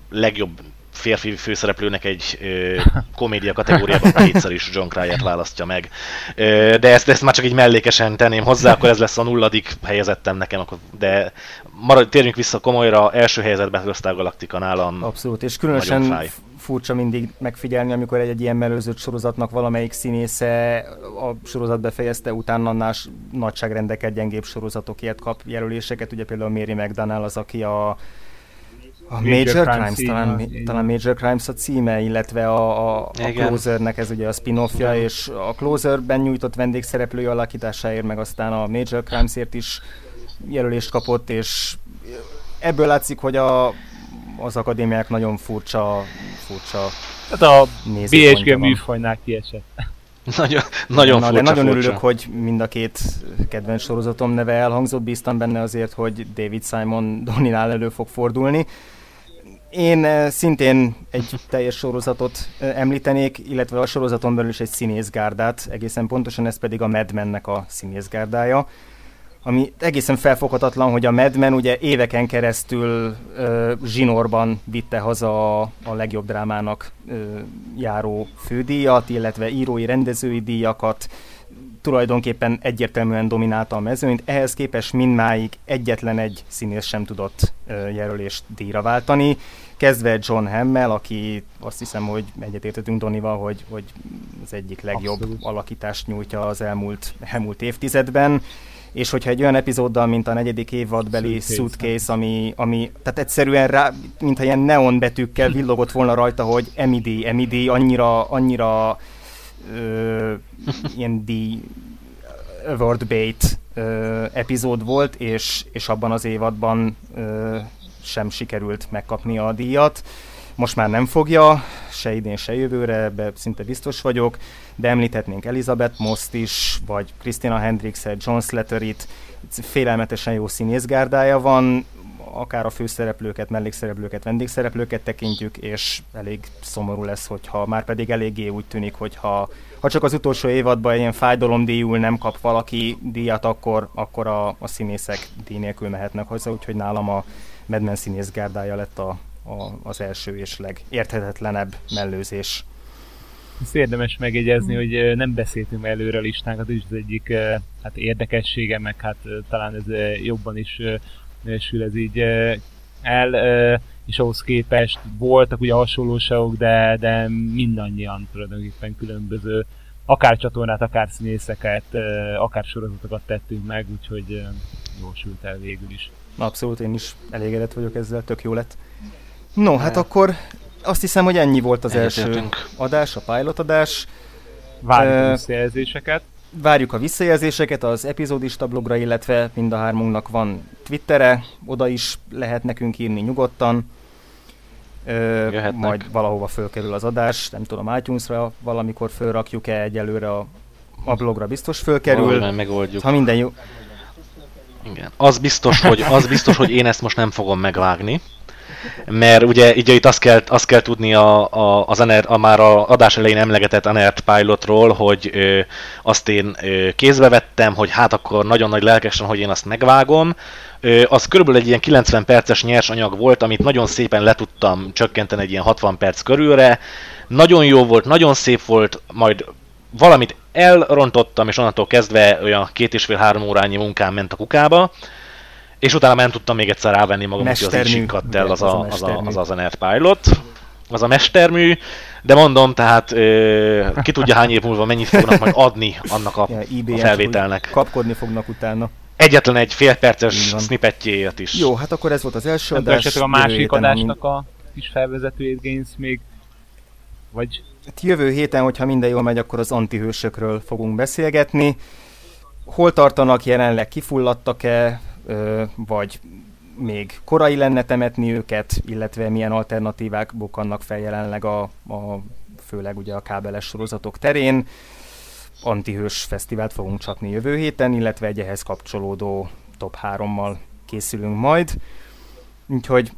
legjobb férfi főszereplőnek egy ö, komédia kategóriában kétszer is John Cryer választja meg. Ö, de ezt, ezt már csak egy mellékesen tenném hozzá, akkor ez lesz a nulladik helyezettem nekem, akkor, de marad, térjünk vissza komolyra, első helyzetben Battlestar Galactica nálam Abszolút, és különösen furcsa mindig megfigyelni, amikor egy, egy ilyen melőzött sorozatnak valamelyik színésze a sorozat befejezte, utána annál nagyságrendeket gyengébb sorozatokért kap jelöléseket. Ugye például Mary McDonnell az, aki a a Major, Major Crimes, Crimes talán, talán Major Crimes a címe, illetve a, a, a Closernek ez ugye a spin-offja, Igen. és a Closerben nyújtott vendégszereplői alakításáért, meg aztán a Major Crimesért is jelölést kapott, és ebből látszik, hogy a, az akadémiák nagyon furcsa, furcsa Hát a BSG műfajnál kiesett. Nagyon, nagyon Na, de nagyon furcsa. örülök, hogy mind a két kedvenc sorozatom neve elhangzott, bíztam benne azért, hogy David Simon Doninál elő fog fordulni. Én eh, szintén egy teljes sorozatot eh, említenék, illetve a sorozaton belül is egy színészgárdát, egészen pontosan ez pedig a Mad Men-nek a színészgárdája ami egészen felfoghatatlan, hogy a Mad Men ugye éveken keresztül ö, zsinórban vitte haza a, a legjobb drámának ö, járó fődíjat, illetve írói, rendezői díjakat, tulajdonképpen egyértelműen dominálta a mezőnyt, ehhez képest mindmáig egyetlen egy színész sem tudott ö, jelölést díjra váltani, kezdve John Hammel, aki azt hiszem, hogy egyetértettünk Donival, hogy, hogy az egyik legjobb Abszolút. alakítást nyújtja az elmúlt, elmúlt évtizedben, és hogyha egy olyan epizóddal, mint a negyedik évadbeli Suitcase, Suitcase ami, ami tehát egyszerűen rá, mintha ilyen neon betűkkel villogott volna rajta, hogy MID, MID, annyira, annyira ö, ilyen di award bait ö, epizód volt, és, és abban az évadban ö, sem sikerült megkapni a díjat. Most már nem fogja, se idén, se jövőre, ebbe szinte biztos vagyok, de említhetnénk Elizabeth Most is, vagy Christina Hendricks-et, John Slatterit, félelmetesen jó színészgárdája van, akár a főszereplőket, mellékszereplőket, vendégszereplőket tekintjük, és elég szomorú lesz, hogyha már pedig eléggé úgy tűnik, hogyha ha csak az utolsó évadban ilyen fájdalomdíjul nem kap valaki díjat, akkor, akkor a, a színészek díj nélkül mehetnek hozzá, úgyhogy nálam a Mad színész gárdája lett a, a, az első és legérthetetlenebb mellőzés. Ezt érdemes megjegyezni, hogy nem beszéltünk előre a listákat, és az egyik hát érdekessége, meg hát talán ez jobban is sül ez így el, és ahhoz képest voltak ugye hasonlóságok, de, de mindannyian tulajdonképpen különböző akár csatornát, akár színészeket, akár sorozatokat tettünk meg, úgyhogy jól sült el végül is. Abszolút, én is elégedett vagyok ezzel, tök jó lett. No, hát akkor azt hiszem, hogy ennyi volt az első adás, a pilot adás. Várjuk uh, a visszajelzéseket. Várjuk a visszajelzéseket az epizódista blogra, illetve mind a hármunknak van Twittere, oda is lehet nekünk írni nyugodtan. Uh, majd valahova fölkerül az adás, nem tudom, iTunes-ra valamikor fölrakjuk-e egyelőre a, a blogra biztos fölkerül. Valami megoldjuk. Ha minden jó. Igen. Az biztos, hogy, az biztos, hogy én ezt most nem fogom megvágni mert ugye így itt azt kell, azt kell tudni a, a, az Anert, a már a adás elején emlegetett Anert Pilotról, hogy ö, azt én ö, kézbe vettem, hogy hát akkor nagyon nagy lelkesen, hogy én azt megvágom. Az körülbelül egy ilyen 90 perces nyers anyag volt, amit nagyon szépen le tudtam csökkenteni egy ilyen 60 perc körülre. Nagyon jó volt, nagyon szép volt, majd valamit elrontottam, és onnantól kezdve olyan két és fél három órányi munkám ment a kukába. És utána nem tudtam még egyszer rávenni magam, hogy az így el az a, az, a, az, az a Nerd Pilot. Az a mestermű, de mondom, tehát ö, ki tudja hány év múlva mennyit fognak majd adni annak a, ja, a felvételnek. Kapkodni fognak utána. Egyetlen egy félperces snippetjéért is. Jó, hát akkor ez volt az első adás. a másik adásnak a kis felvezetőjét Gains még, vagy jövő héten, hogyha minden jól megy, akkor az antihősökről fogunk beszélgetni. Hol tartanak jelenleg, kifulladtak-e, vagy még korai lenne temetni őket, illetve milyen alternatívák bukannak fel jelenleg a, a főleg ugye a kábeles sorozatok terén. Antihős fesztivált fogunk csapni jövő héten, illetve egy ehhez kapcsolódó top 3-mal készülünk majd. Úgyhogy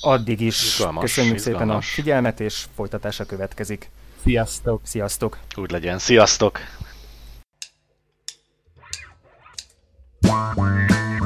addig is izgalmas, köszönjük izgalmas. szépen a figyelmet, és folytatása következik. Sziasztok! Sziasztok! Úgy legyen, sziasztok! Bye.